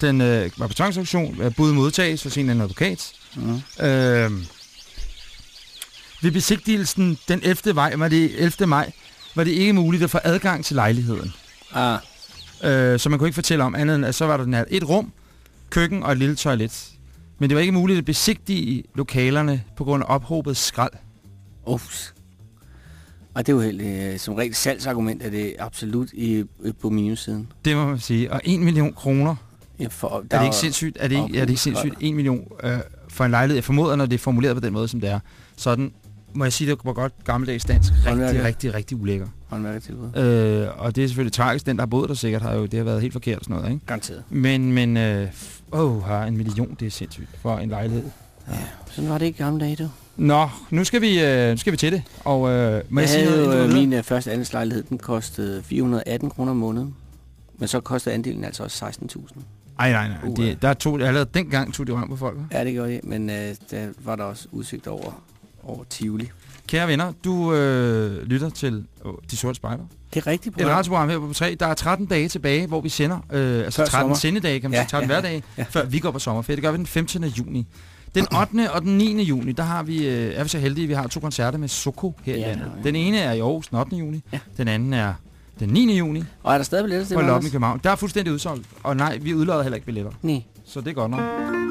den øh, var på tvangsauktion, øh, bud modtages for sin en advokat. Mm. Øh, ved besigtigelsen den 11. Maj, var det 11. maj, var det ikke muligt at få adgang til lejligheden. Ah, Øh, så man kunne ikke fortælle om andet end, at så var der den her et rum, køkken og et lille toilet. Men det var ikke muligt at besigtige lokalerne på grund af ophobet skrald. ups. Og det er jo helt, øh, som regel salgsargument, er det absolut i, i, på minussiden. Det må man sige. Og 1 million kroner Ja, for, Er det ikke sindssygt? Er det ikke, er det ikke sindssygt? 1 million øh, for en lejlighed. Jeg formoder, når det er formuleret på den måde, som det er. Sådan, må jeg sige, det var godt gammeldags dansk. Rigtig, Håndværker. rigtig, rigtig ulækker. Håndværkertilbud. Øh, og det er selvfølgelig tragisk. Den, der har boet der sikkert, har jo det har været helt forkert og sådan noget, ikke? Garanteret. Men, men, øh, åh, har en million, det er sindssygt for en lejlighed. Ja, sådan var det ikke gamle dage, du. Nå, nu skal vi, øh, nu skal vi til det. Og øh, må jeg, jeg sige havde noget? øh, min øh, første andelslejlighed, den kostede 418 kroner om måneden. Men så kostede andelen altså også 16.000. Ej, nej, nej. Uh, Det, der tog, allerede dengang tog de røm på folk. hva'? Ja, det gjorde det. Men øh, der var der også udsigt over, over Tivoli. Kære venner, du øh, lytter til øh, De Sorte Spejder. Det er rigtigt, Et radioprogram her på 3. Der er 13 dage tilbage, hvor vi sender. Øh, altså Før 13 sommer. sendedage, kan man Ja, sige. 13 ja, hverdage, ja. før vi går på sommerferie. Det gør vi den 15. juni. Den 8. og den 9. juni, der har vi, øh, er vi så heldige, vi har to koncerter med Soko her i Ja, landet. ja. Den ene er i Aarhus den 8. juni. Ja. Den anden er den 9. juni Og er der stadig billetter til på Loppen i? København. Der er fuldstændig udsolgt. Og nej, vi udlodder heller ikke billetter. Nej. Så det er godt nok.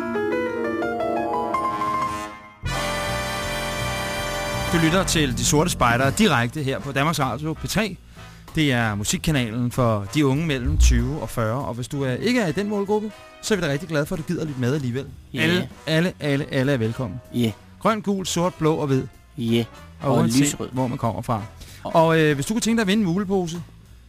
Du lytter til De Sorte Spejdere direkte her på Danmarks Radio P3. Det er musikkanalen for de unge mellem 20 og 40. Og hvis du er, ikke er i den målgruppe, så er vi da rigtig glade for, at du gider lytte med alligevel. Ja. Alle, alle, alle, alle er velkommen. Ja, Grøn, gul, sort, blå og hvid. ja. Og, Og lysrød. hvor man kommer fra. Og- Og øh, hvis du kunne tænke dig at vinde en mulepose,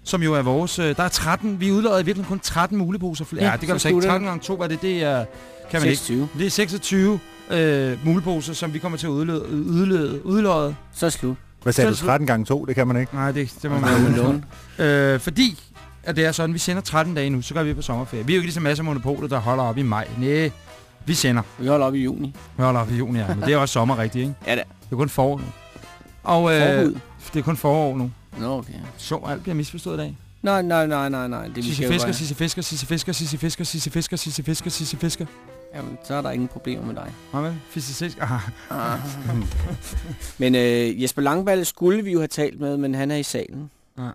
som jo er vores... Øh, der er 13... Vi udlodder i virkeligheden kun 13 muleposer. Ja, Ja, det gør vi så ikke. slutter 13 gange 2, hvad det? Det er... Kan man ikke. 26. Det er 26 øh, muleposer, som vi kommer til at udløde, udløde, udløde. Så er slut. Hvad sagde du? Selv- 13 gange 2? Det kan man ikke. Nej, det, det må Man ikke. Øh, fordi at det er sådan, vi sender 13 dage nu, så går vi på sommerferie. Vi er jo ikke ligesom masser af monopolet, der holder op i maj. Næh, vi sender. Vi holder op i juni. Vi holder op i juni, ja. Men det er også sommer rigtigt, ikke? Ja, det Det er kun forår nu. Og øh, det er kun forår nu. Nå, okay. Så alt bliver misforstået i dag. Nej, nej, nej, nej, nej. Det Sisse fisker, sisse fisker, sisse fisker, sisse fisker, sisse fisker, sisse fisker, sisse fisker. Jamen, så er der ingen problemer med dig. Vel, fysisk. Ah. Men øh, Jesper Langballe skulle vi jo have talt med, men han er i salen. Ja.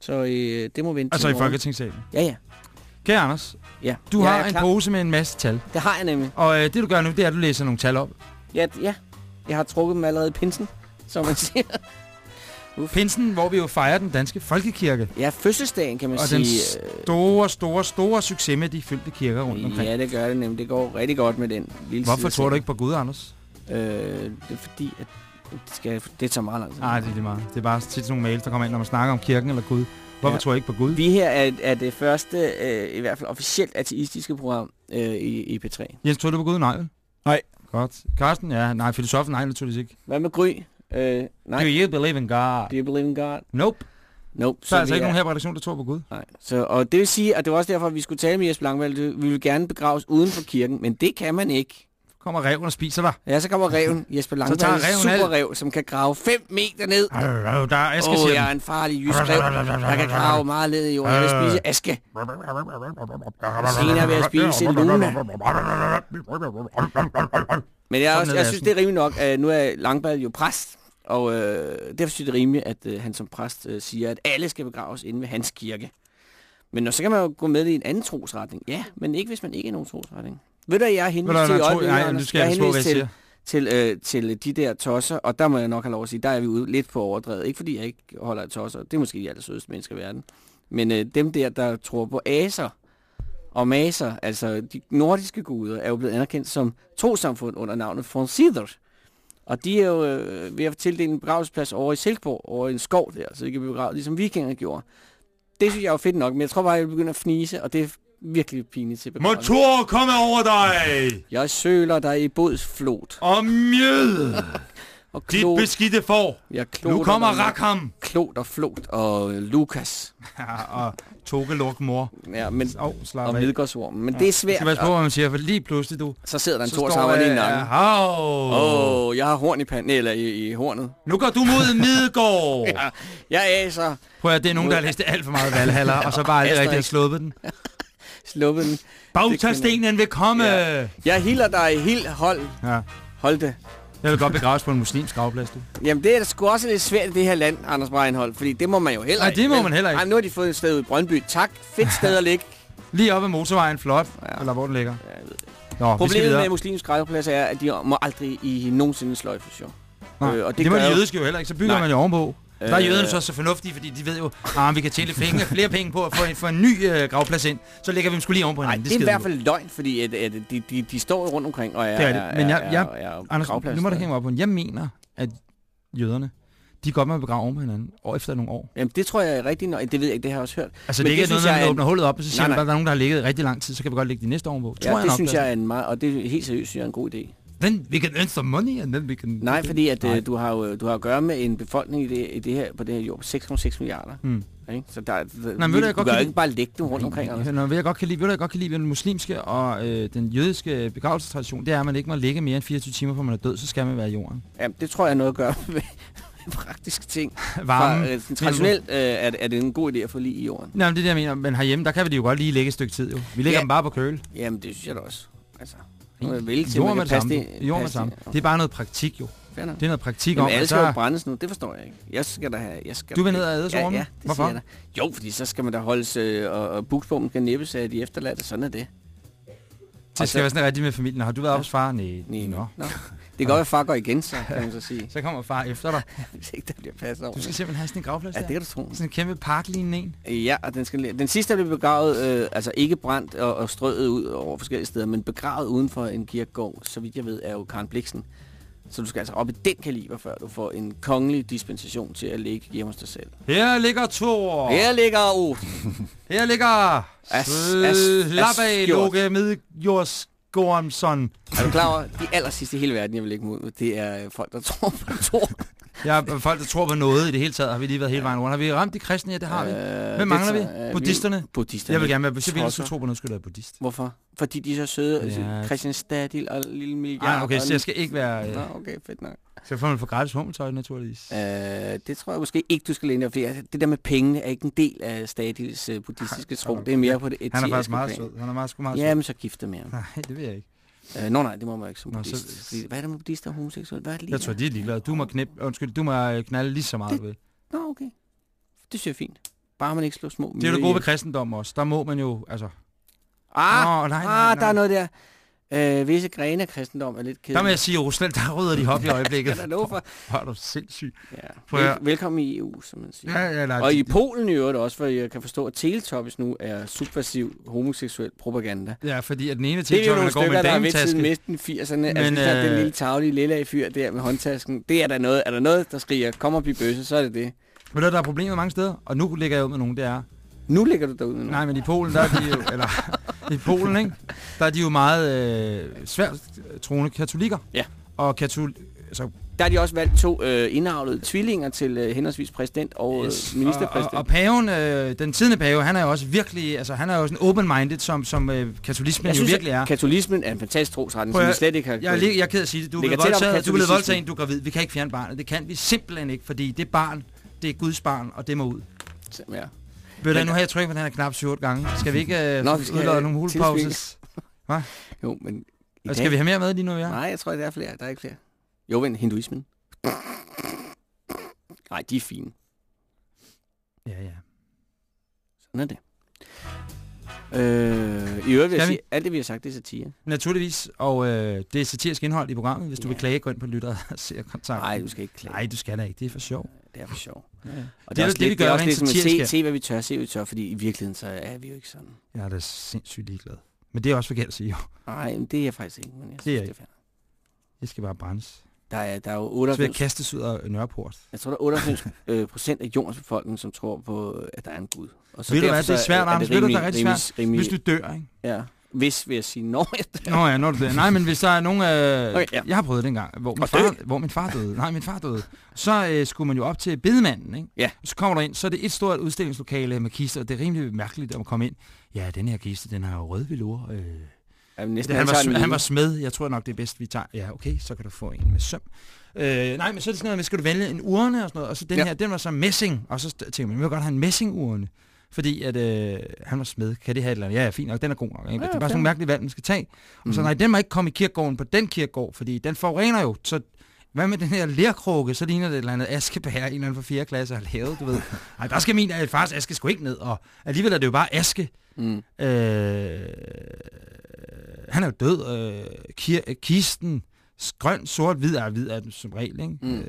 Så øh, det må vente Altså i. Folketingssalen. Ja, ja. Kære Anders, ja. du jeg har en klar. pose med en masse tal. Det har jeg nemlig. Og øh, det du gør nu, det er, at du læser nogle tal op. Ja, ja. Jeg har trukket dem allerede i pinsen, som man siger. Pinsen, hvor vi jo fejrer den danske folkekirke. Ja, fødselsdagen kan man Og den sige. øh, store, store, store succes med de fyldte kirker rundt omkring. Ja, det gør det nemlig. Det går rigtig godt med den lille Hvorfor tror du ikke på Gud, Anders? Øh, det er fordi, at det, skal, det tager meget lang tid. Nej, det er lige meget. Det er bare tit sådan nogle mails, der kommer ind, når man snakker om kirken eller Gud. Hvorfor Ja. tror jeg ikke på Gud? Vi her er, er det første, øh, i hvert fald officielt ateistiske program øh, i, i P3. Jens, tror du på Gud? Nej, vel? Nej. Godt. Carsten? Ja, nej. Filosofen? Nej, naturligvis ikke. Hvad med Gry? Øh, nej. Do you believe in God? Do you believe in God? Nope. Nope. Så er altså ikke er- nogen her på redaktionen, der tror på Gud. Nej. Så, og det vil sige, at det var også derfor, at vi skulle tale med Jesper Langvald. Vi ville gerne begraves uden for kirken, men det kan man ikke. Kommer reven og spiser dig. Ja, så kommer reven, Jesper tager Langvald, ræven super alt. rev, som kan grave 5 meter ned. Øh, Der er aske, Åh, siger jeg er en farlig jysk rev, der kan grave meget ned i jorden. Jeg vil spise aske. Senere vil jeg spise Luna. Men jeg, også, jeg synes, det er rimeligt nok, at nu er Langballe jo præst, og øh, derfor synes jeg, det er rimeligt, at øh, han som præst øh, siger, at alle skal begraves inde ved hans kirke. Men og så kan man jo gå med i en anden trosretning. Ja, men ikke hvis man ikke er nogen trosretning. Ved du, jeg er henvist til i når øjeblikket, Nej, nu skal Jeg jeg henvist til, til, øh, til de der tosser, og der må jeg nok have lov at sige, der er vi ude lidt på overdrevet. Ikke fordi jeg ikke holder af tosser, det er måske de allersødeste mennesker i verden. Men øh, dem der, der tror på aser og maser, altså de nordiske guder, er jo blevet anerkendt som trosamfund under navnet von Sider. Og de er jo øh, ved at tildele en begravelsesplads over i Silkeborg, over i en skov der, så de kan blive begravet, ligesom vikinger gjorde. Det synes jeg er jo fedt nok, men jeg tror bare, jeg vil begynde at fnise, og det er virkelig pinligt til begravelse. Motor komme over dig! Jeg søler dig i bodsflot. Og mjød! Og Dit klot, beskidte får! jeg kloter Nu kommer Rakham! Klot og Flot og øh, Lukas. Ja, og Toge Luk mor. Ja, men, oh, og. Midgårdsormen. Men Ja. det er svært. skal passe på, hvad man siger, for lige pludselig, du... Så sidder der en Så tor står sammen lige i jeg- nakken. Åh, oh, jeg har horn i panden, eller i, i hornet. Nu går du mod Midgård! Ja, jeg er så Prøv at det er nogen, der har læst alt for meget valghaller, og så bare aldrig rigtig har sluppet den. sluppet den. Bagtagstenen vil komme! Ja. Jeg hilder dig helt hold. Ja. Hold det. Jeg vil godt begraves på en muslimsk gravplads, du. Jamen, det er da sgu også lidt svært i det her land, Anders Breinholt, fordi det må man jo heller Nej, ikke. det må vel? man heller ikke. Ej, nu har de fået et sted ude i Brøndby. Tak. Fedt sted at ligge. Lige op ad motorvejen, flot. Ja. Eller hvor den ligger. Ja, jeg ved det. Nå, Problemet med muslimsk gravplads er, at de må aldrig i nogensinde sløjfes, jo. Nej, Øh, og det det, må de jødiske jo heller ikke, så bygger Nej. man jo ovenpå. Der er Øh, jøderne så så fornuftige, fordi de ved jo, at vi kan tjene penge, flere penge på at få en, få en ny øh, gravplads ind. Så lægger vi dem skulle lige oven på Nej, hinanden. det er i hvert fald løgn, fordi at, at de, de, de står rundt omkring og er, Det er det. Men jeg- er, jeg- er, er, på. Anders, gravplads, nu må du der- hænge mig op på. Jeg mener, at jøderne, de godt med at begrave oven på hinanden, år efter nogle år. Jamen, det tror jeg er rigtigt. Det ved jeg ikke, det har jeg også hørt. Altså, Men det er ikke det noget, når man er en- åbner hullet op, og så siger Nej, man bare, nej. at der er nogen, der har ligget rigtig lang tid, så kan vi godt lægge de næste ovenpå. Tror Ja, jeg det nok, synes jeg er en meget, og det er helt seriøst, synes jeg er en god idé. Then we can earn some money, and then we can... Nej, fordi at, Nej. øh, du, har jo, du har at gøre med en befolkning i det, i det her, på det her jord på 6,6 milliarder. Hmm. Ikke? Så der, ved du, jeg du godt kan kan ikke bare lægge dem rundt omkring. Altså. Nå, hvad jeg godt kan lide, ved du, jeg godt kan lide ved den muslimske og øh, den jødiske begravelsestradition, det er, at man ikke må ligge mere end 24 timer, før man er død, så skal man være i jorden. Jamen, det tror jeg er noget at gøre med praktiske ting. Varme. Fra, øh, traditionelt øh, er, det- er det en god idé at få lige i jorden. Nej, men det er det, jeg mener. Men herhjemme, der kan vi det jo godt lige lægge et stykke tid, jo. Vi lægger Ja. dem bare på køl. Jamen, det synes jeg da også. Altså, jeg vælge til, man det passe det. Med det er bare noget praktik, jo. Nok. Det er noget praktik Jamen, om, alle skal jo så... brændes nu, det forstår jeg ikke. Jeg skal da have... Jeg skal Du vil ned og æde ja, ja, det Hvorfor? siger jeg da. Jo, fordi så skal man da holdes, øh, og, og buksbommen skal nippes af de efterladte. Sådan er det. Det skal være sådan rigtigt med familien. Har du været op hos far? Nej. Nej, Nå. Nå. Det kan godt være, far går igen, så kan man så sige. Så kommer far efter dig. Hvis ikke der bliver passet over. Du skal simpelthen have sådan en gravplads Ja, der. det kan du tro. Sådan en kæmpe parklignende en. Ja, og den, skal, den sidste blevet begravet, øh, altså ikke brændt og, og strøget ud over forskellige steder, men begravet uden for en kirkegård, så vidt jeg ved, er jo Karen Bliksen. Så du skal altså op i den kaliber, før du får en kongelig dispensation til at ligge hjemme hos dig selv. Her ligger Thor. Her ligger O. Her ligger... Slap af. Loke Midjordsgormsson. Er du klar over, de aller sidste i hele verden, jeg vil lægge mod, det er folk, der tror på Thor. Jeg er folk, der tror på noget i det hele taget, har vi lige været hele vejen rundt. Har vi ramt de kristne? Ja, det har vi. Øh, Hvem mangler vi? øh, Buddhisterne? Buddhisterne. Jeg vil gerne være, hvis jeg Tosser. tro på noget, skulle være buddhist. Hvorfor? Fordi de er så søde. Ja. Ja. Christian Stadil og Lille Milliard. Nej, okay, og så jeg skal ikke være... Øh, Nå, okay, fedt nok. så får man få gratis hummeltøj, naturligvis. Øh, det tror jeg måske ikke, du skal læne dig, for det der med pengene er ikke en del af Stadils uh, buddhistiske tro. Det er mere på det etiske Han er faktisk meget plan. sød. Han er meget, sgu meget sød. Ja, men så gifte med ham. Nej, det vil jeg ikke. Øh, nå nej, det må man ikke som Nå, så- buddhist. Fordi, hvad er det med buddhister og homoseksuelle? Hvad er det lige? Jeg tror, de er ligeglade. Du må, knip, undskyld, du må øh, knalde lige så meget, Det- vil. Nå, okay. Det synes jeg er fint. Bare man ikke slår små Det er jo det gode ved kristendom også. Der må man jo, altså... Ah, Nå, nej, nej, ah, der nej. er noget der. Øh, visse grene af kristendom er lidt kedelige. Der må jeg sige, Rusland, der rydder de op i øjeblikket. Kan love for? Hvor er du sindssyg. Ja. At Vel, velkommen i EU, som man siger. Ja, ja, nej, Og i Polen i øvrigt også, for jeg kan forstå, at Teletubbies nu er subversiv homoseksuel propaganda. Ja, fordi at den ene Det er jo nogle der går med stykker, en der har været siden dametaske. midten 80'erne. Men, Men, altså, hvis der er den øh, lille taglige lille fyr der med håndtasken. Det er der noget, er der noget, der skriger, kom og bliv bøsse, så er det det. Ved hvad der er problemet mange steder? Og nu ligger jeg ud med nogen, det er... Nu ligger du derude med noget. Nej, men i Polen, der er de jo... eller, I Polen, ikke? Der er de jo meget øh, svært troende katolikker. Ja. Og katol... Altså, Der har de også valgt to øh, indavlede tvillinger til øh, henholdsvis præsident og yes. øh, ministerpræsident. Og, og, og paven, øh, den tidende pave, han er jo også virkelig... Altså, han er jo sådan open-minded, som, som øh, katolismen jeg jo synes, virkelig er. at katolismen er en fantastisk trosretning, som vi slet ikke har... Jeg lige, jeg er ked af at sige det. Du er blevet voldtaget, du er blevet voldtaget, du er gravid. Vi kan ikke fjerne barnet. Det kan vi simpelthen ikke, fordi det barn, det er Guds barn, og det må ud. Ja. Ved du, nu har jeg trykket på den her knap 7 gange. Skal vi ikke uh, Nå, vi skal udlade have nogle hulepauses? Jo, men... I Og skal vi have mere med lige nu, ja? Nej, jeg tror, der er flere. Der er ikke flere. Jo, men hinduismen. Nej, de er fine. Ja, ja. Sådan er det. Øh, I øvrigt vil jeg sige, alt det vi har sagt, det er satire. Naturligvis. Og øh, det er satirisk indhold i programmet. Hvis du Ja. vil klage, gå ind på lytter og se kontakt. Nej, du skal ikke klage. Nej, du skal da ikke. Det er for sjov. Det er for sjov. Ja. Og Det er også det, vi lidt- gør det er også lidt som at se, se, hvad vi tør, se, hvad vi tør, fordi i virkeligheden, så er vi jo ikke sådan. Jeg er da sindssygt ligeglad. Men det er også forkert at sige, jo. Nej, men det er jeg faktisk ikke, men jeg synes, Det er det er, fair. Jeg skal bare brændes. Der er, der er jo Så vil jeg 98, kastes ud af Nørreport. jeg tror, der er 98 øh, procent af jordens befolkning, som tror på, at der er en Gud. Og Ved du hvad, det er så svært, Anders. Ved du, det er rigtig svært? rimelig- Hvis du dør, ikke? Ja, hvis vil jeg sige, når jeg Nå ja, når du dør. Nej, men hvis der er nogen... Øh, Okay, ja. Jeg har prøvet det engang, hvor min, far, hvor min far døde. Nej, min far døde. Så øh, skulle man jo op til bedemanden, ikke? Ja. Så kommer du ind, så er det et stort udstillingslokale med kister, og det er rimelig mærkeligt at komme ind. Ja, den her kiste, den har jo rød velour. Øh, Jamen, næsten han, var, han var smed. Jeg tror nok, det er bedst, vi tager... Ja, okay, så kan du få en med søm. Øh, nej, men så er det sådan noget, med, skal du vælge en urne og sådan noget, og så den Ja. her, den var så messing, og så tænker man, vi vil godt have en messingurne, fordi at øh, han var smed. Kan det have et eller andet? Ja, ja, fint nok, den er god nok. Ikke? Ja, det er bare sådan nogle mærkelige valg, man skal tage. Og så Mhm. nej, den må ikke komme i kirkegården på den kirkegård, fordi den forurener jo. Så hvad med den her lerkrukke, så ligner det et eller andet askebær, en eller anden fra 4. klasse har lavet, du ved. Nej, der skal min øh, fars aske sgu ikke ned, og alligevel er det jo bare aske. Mm. Øh, han er jo død. Øh, kir- kisten, s- grøn, sort, hvid er hvid er den som regel, ikke? Mm. Øh,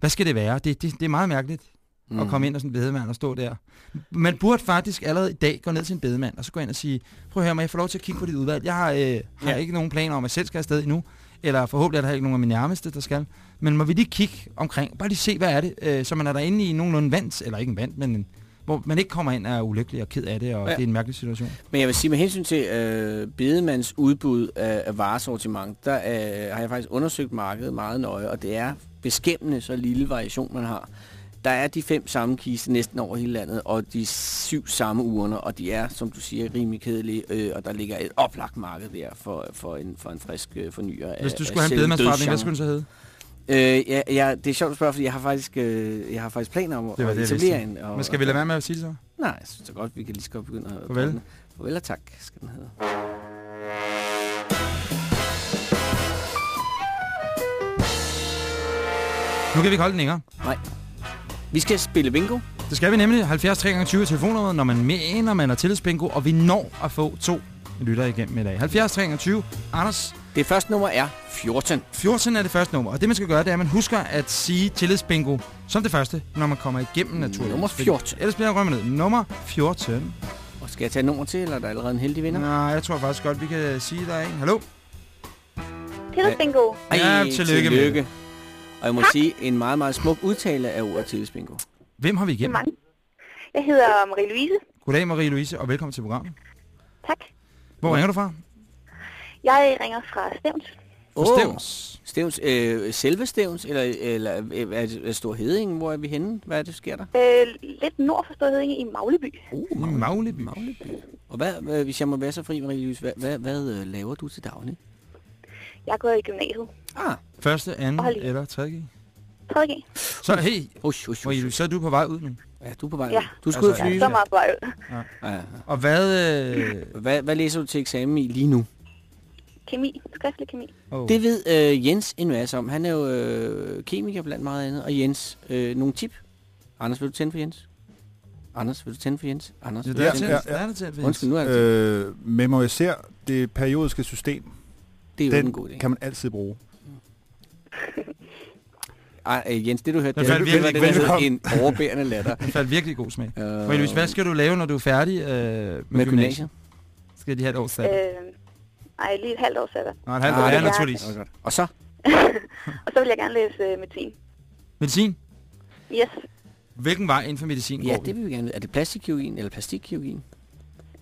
hvad skal det være? Det, det, det er meget mærkeligt mm. at komme ind og sådan en bedemand og stå der. Man burde faktisk allerede i dag gå ned til en bedemand, og så gå ind og sige, prøv at høre mig, jeg får lov til at kigge på dit udvalg. Jeg har, øh, har Ja. ikke nogen planer om, at jeg selv skal afsted endnu, eller forhåbentlig er der ikke nogen af mine nærmeste, der skal. Men må vi lige kigge omkring, bare lige se, hvad er det, øh, så man er derinde i nogenlunde vand, eller ikke en vand, men en, hvor man ikke kommer ind og er ulykkelig og ked af det, og ja. det er en mærkelig situation. Men jeg vil sige, med hensyn til øh, bedemands udbud af, af varesortiment, der øh, har jeg faktisk undersøgt markedet meget nøje, og det er beskæmmende så lille variation, man har. Der er de fem samme kister næsten over hele landet, og de syv samme urner, og de er, som du siger, rimelig kedelige, øh, og der ligger et oplagt marked der for, for, en, for en frisk øh, fornyer af Hvis du af skulle have en bedemandsforretning, hvad skulle den så hedde? Øh, ja, ja, det er sjovt at spørge, fordi jeg har faktisk, øh, jeg har faktisk planer om Det var at det, etablere en. Og, Men skal vi lade være med at sige det så? Nej, jeg synes da godt, vi kan lige så godt begynde at... Farvel. Farvel og tak, skal den hedde. Nu kan vi ikke holde den længere. Vi skal spille bingo. Det skal vi nemlig. 70 3 20 telefonnummeret, når man mener, man er tillidsbingo, og vi når at få to lytter igennem i dag. 70 3 20. Anders, Det første nummer er 14. 14 er det første nummer, og det man skal gøre, det er, at man husker at sige tillidsbingo som det første, når man kommer igennem naturligvis. Nummer 14. Ellers bliver jeg rømmet ned. Nummer 14. Og skal jeg tage nummer til, eller er der allerede en heldig vinder? Nej, jeg tror faktisk godt, vi kan sige, der er en. Hallo? Tillidsbingo. Ja, tillykke med tillykke. Og jeg må sige, en meget, meget smuk udtale af ordet tillidsbingo. Hvem har vi igennem? mange. Jeg hedder Marie-Louise. Goddag, Marie-Louise, og velkommen til programmet. Tak. Hvor ringer du fra? Jeg ringer fra Stævns. Åh, Stævns. Stævns, øh, selve Stævns, eller, eller øh, er det er Stor Hedingen? Hvor er vi henne? Hvad er det, sker der? Øh, lidt nord for Storhedinge i Magleby. Uh, I Magleby. Magleby. Og hvad, hvis jeg må være så fri, Marie-Louise, hvad, hvad, hvad øh, laver du til daglig? Jeg går i gymnasiet. Ah, Første, anden eller tredje? 3. G. Så hey, hush, hush, Marie-Louise, så er du på vej ud nu. Ja, du er på vej. Ja. ud. Du skal ud Altså, er flyve. så meget på vej ud. Ja. Og hvad... Øh, Hvad, hvad læser du til eksamen i lige nu? kemi, skriftlig kemi. Oh. Det ved øh, Jens en masse om. Han er jo øh, kemiker blandt meget andet. Og Jens, øh, nogle tip? Anders, vil du tænde for Jens? Anders, vil du tænde for Jens? Anders, Ja, vil det du er Ja, tænde? ja, ja, ja. ja. Er Undskyld, nu er det, øh, Øh, memoriser det periodiske system. det er jo ikke en Den god idé. kan man altid bruge. Ej, øh, Jens, det du hørte, det, det, det virkelig det, hed velkommen. en overbærende latter. Det faldt virkelig god smag. Øh, Marie Louise, hvad skal du lave, når du er færdig øh, med, med gymnasiet? Skal de have et år Øh, sat? ej, lige et halvt år sabbat. Nå, et halvt Ah, år, det ja, er naturligvis. Det godt. Og så? Og så vil jeg gerne læse øh, medicin. Medicin? Yes. Hvilken vej inden for medicin Ja, går det vil vi gerne vide. Er det plastikkirurgien eller plastikkirurgien?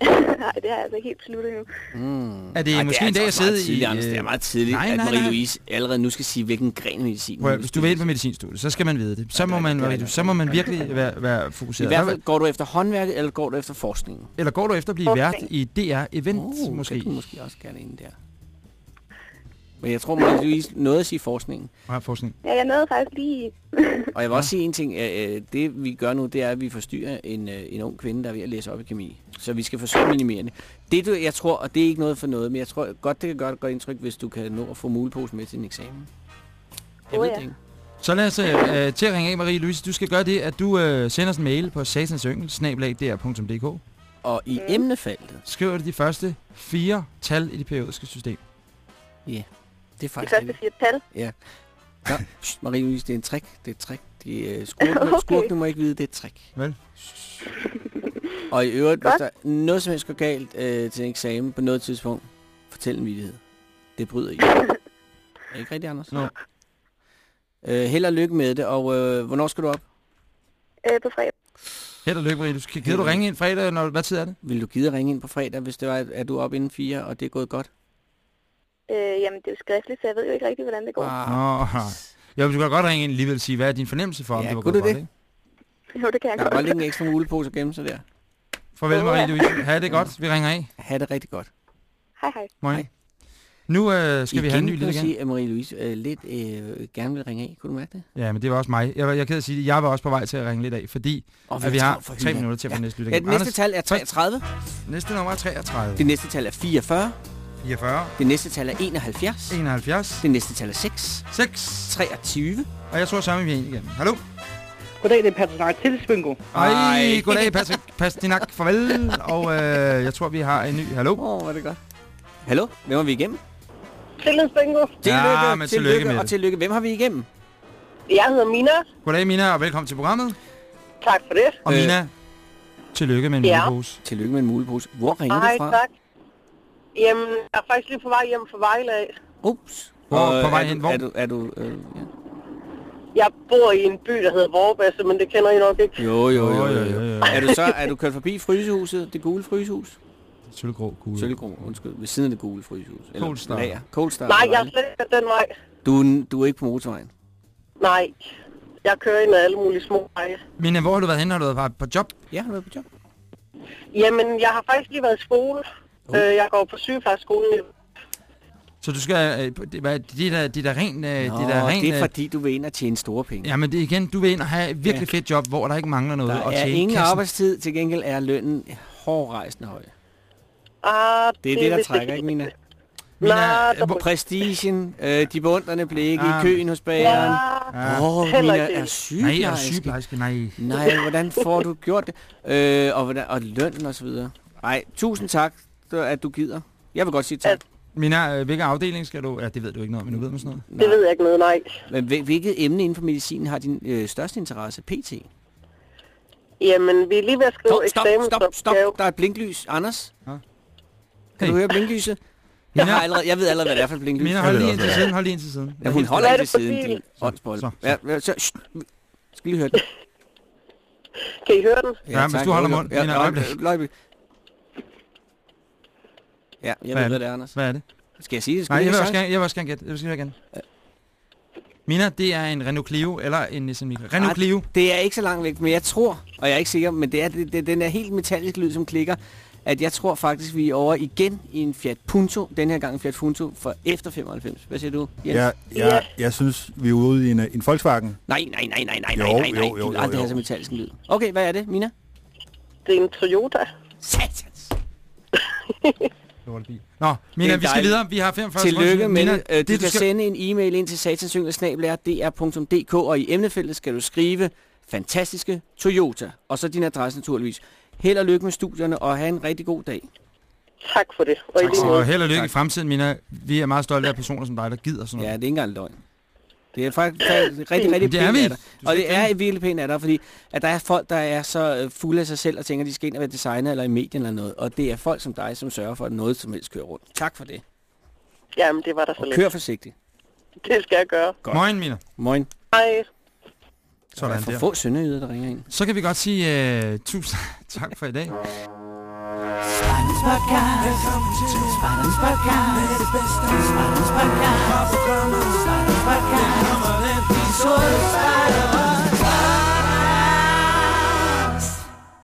Nej, det har jeg altså ikke helt besluttet endnu. Mm. Er det Ej, måske en altså dag også at sidde i, Anders. Det er øh, meget tidligt, nej, at nej, nej. Marie-Louise allerede nu skal sige, hvilken gren af medicin Prøv, at- hvis du vil ind på medicinstudiet, så skal man vide det. Så Ja, må det er man, det er så må man virkelig være, være I fokuseret. hvert Hvad- fald går du efter håndværket, eller går du efter forskningen? Eller går du efter at blive vært i DR Event, Uh, måske? Det kunne måske også gerne ind der. Men jeg tror, Marie-Louise nåede at sige forskningen. Ja, forskning. Ja, jeg nåede faktisk lige... Og jeg vil også sige en ting. øh, øh, Det vi gør nu, det er, at vi forstyrrer en, øh, en ung kvinde, der er ved at læse op i kemi. Så vi skal forsøge at minimere det. Det du, jeg tror, og det er ikke noget for noget, men jeg tror godt, det kan gøre et godt indtryk, hvis du kan nå at få mulepose med til en eksamen. Jeg Åh, ved ja. det ikke. Så lad os øh, til at ringe af, Marie-Louise. Du skal gøre det, at du øh, sender os en mail på satansyngel.dr.dk. Og i Mm. emnefeltet, Skriver du de første fire tal i det periodiske system. Det er De faktisk... første fire tal. Nå, shh, Marie-Louise, det er en trick. Det er et trick. De, uh, skurkene, Okay. skurkene må ikke vide, det er et trick. Vel? Og i øvrigt, hvis Godt. der er noget som helst går galt øh, til en eksamen på noget tidspunkt, fortæl en vidighed. Det bryder I. er det ikke rigtigt, Anders? Nå. Øh, held og lykke med det, og øh, hvornår skal du op? Øh, på fredag. Held og lykke, Marie. Du skal, gider du ringe ind fredag, når, hvad tid er det? Vil du gide at ringe ind på fredag, hvis det var, at, du er op inden fire, og det er gået godt? Øh, jamen, det er jo skriftligt, så jeg ved jo ikke rigtig, hvordan det går. Ah, Nå, jo, du kan godt ringe ind alligevel og sige, hvad er din fornemmelse for, om Ja, det var gået du godt, det? ikke? Jo, det kan jeg der godt. var lige en ekstra mulepose at gemme sig der. Farvel. Marie-Louise. Ha' det godt. Vi ringer af. Ha' det rigtig godt. Hej, hej. Moin. Hej. Nu øh, skal vi have en ny kan lille du igen. sige, at Marie-Louise øh, lidt øh, gerne vil ringe af. Kunne du mærke det? Ja, men det var også mig. Jeg, var, jeg er ked at sige det. Jeg var også på vej til at ringe lidt af, fordi Og at vi har tre minutter til at få Ja. næste lytter Ja, det næste Anders, tal er 33. næste nummer er 33. Det næste tal er 44. 44. Det næste tal er 71. 71. Det næste tal er 6. 6. 23. Og jeg tror sammen, vi er en igen. Hallo? Goddag, det er Patrick Snak til Spingo. Hej, Hej. goddag, Patrick Pastinak. Farvel. Og øh, jeg tror, vi har en ny. Hallo? Åh, oh, hvor er det godt. Hallo, hvem har vi igennem? Til Spingo. Tillykke, men tillykke med og tillykke. Hvem har vi igennem? Jeg hedder Mina. Goddag, Mina, og velkommen til programmet. Tak for det. Og Øh. Mina, tillykke med en Ja. mulepose. Tillykke med en mulepose. Hvor ringer Hej, du fra? tak. Jamen, jeg er faktisk lige på vej hjem fra Vejle af. Ups. Hvor- Og, på vej hen, hvor? Er du, er du, øh, ja. Jeg bor i en by, der hedder Vorbasse, men det kender I nok ikke. Jo, jo, jo, jo, jo, jo. Er du så er du kørt forbi frysehuset, det gule frysehus? Sølvgrå kugle. Sølvgrå, undskyld, ved siden af det gule frysehus. Eller Cold Star. lager. Cold Star. Nej, jeg er slet ikke den vej. Du, er- du er ikke på motorvejen. Nej, jeg kører ind ad alle mulige små veje. Mina, hvor har du været henne? Har du været på job? Ja, har du været på job? Jamen, jeg har faktisk lige været i skole. Oh. Øh, jeg går på sygeplejeskolen. i- Så du skal... Øh, det, hvad, det, der, det der rent... Øh, Nå, det der rent, det er øh, fordi, du vil ind og tjene store penge. Ja, men det er igen, du vil ind og have et virkelig fedt job, hvor der ikke mangler noget. Der og er ingen kassen. arbejdstid, til gengæld er lønnen hårdrejsende høj. Ah, Det er det, der trækker, ikke, Mina? Mina, Nej, øh, der- hvor- Prestigen, øh, de beundrende blikke i Ah. køen hos bageren. Ja, Ja. Åh, oh, Mina ikke er Nej, er sygeplejerske. sygeplejerske? Nej. Nej, hvordan får du gjort det? Øh, og, hvordan, og lønnen og så videre. Nej, tusind tak, at du gider. Jeg vil godt sige tak. Mina, øh, hvilken afdeling skal du... Ja, det ved du ikke noget, men du ved med sådan noget. det ved jeg ikke noget, nej. Men hvil- hvilket emne inden for medicin har din øh, største interesse? PT? Jamen, vi er lige ved at skrive Stop, stop, stop, stop. Der er et blinklys. Anders? Ja. Kan Hey. du høre blinklyset? Jeg, har allerede, jeg ved allerede, hvad det er for et blinklys. Mina, hold lige ind til siden, hold lige ind til siden. Ja, hun holder er ikke til siden, din åndsbold. Så, så. Ja, ja, så, shh, skal lige høre det. Kan I høre den? Ja, hvis tak. du holder mund, Ja, Mina, øjeblik. Ja, jeg Hvad ved, er hvad det? det er, Anders. Hvad er det? Skal jeg sige det? Skal Nej, jeg vil også gerne, jeg vil også gerne gætte. Jeg vil også gerne gætte. Mina, det er en Renault Clio eller en Nissan Micra. Renault Ej, Clio. Det er ikke så langt væk, men jeg tror, og jeg er ikke sikker, men det er det, det, den er helt metallisk lyd, som klikker, at jeg tror faktisk, vi er over igen i en Fiat Punto, den her gang en Fiat Punto for efter 95. Hvad siger du, Jens? Jeg, jeg, jeg synes, vi er ude i en, en Volkswagen. Nej, nej, nej, nej, nej, Jo, nej, nej, nej. jo, jo, jo. have så metallisk lyd. Okay, hvad er det, Mina? Det er en Toyota. Satans! lortebil. Nå, Mina, vi skal videre. Vi har 45 Tillykke med Mina, det. Øh, Du det, kan sende en e-mail ind til satansyngelsnabler.dr.dk, og i emnefeltet skal du skrive fantastiske Toyota, og så din adresse naturligvis. Held og lykke med studierne, og have en rigtig god dag. Tak for det. Og i lige Og held og lykke i Tak. fremtiden, Mina. Vi er meget stolte af personer som dig, der gider sådan Ja, noget. det er ikke engang løgn. Det er faktisk faktisk rigtig, rigtig Det er pænt af dig. Og det er virkelig pænt af dig, fordi at der er folk, der er så øh, fulde af sig selv og tænker, at de skal ind og være designer eller i medien eller noget. Og det er folk som dig, som sørger for, at noget som helst kører rundt. Tak for det. Jamen, det var da så lidt. kør forsigtigt. Det skal jeg gøre. Godt. Moin, Mina. Moin. Hej. Der Sådan er for der. få sønderjyder, der ringer ind. Så kan vi godt sige uh, tusind tak for i dag. Spartans Podcast. Velkommen til Spartans Podcast. Det bedste Spartans Podcast. Fra programmet Spartans Podcast. Kommer den de sorte spejder.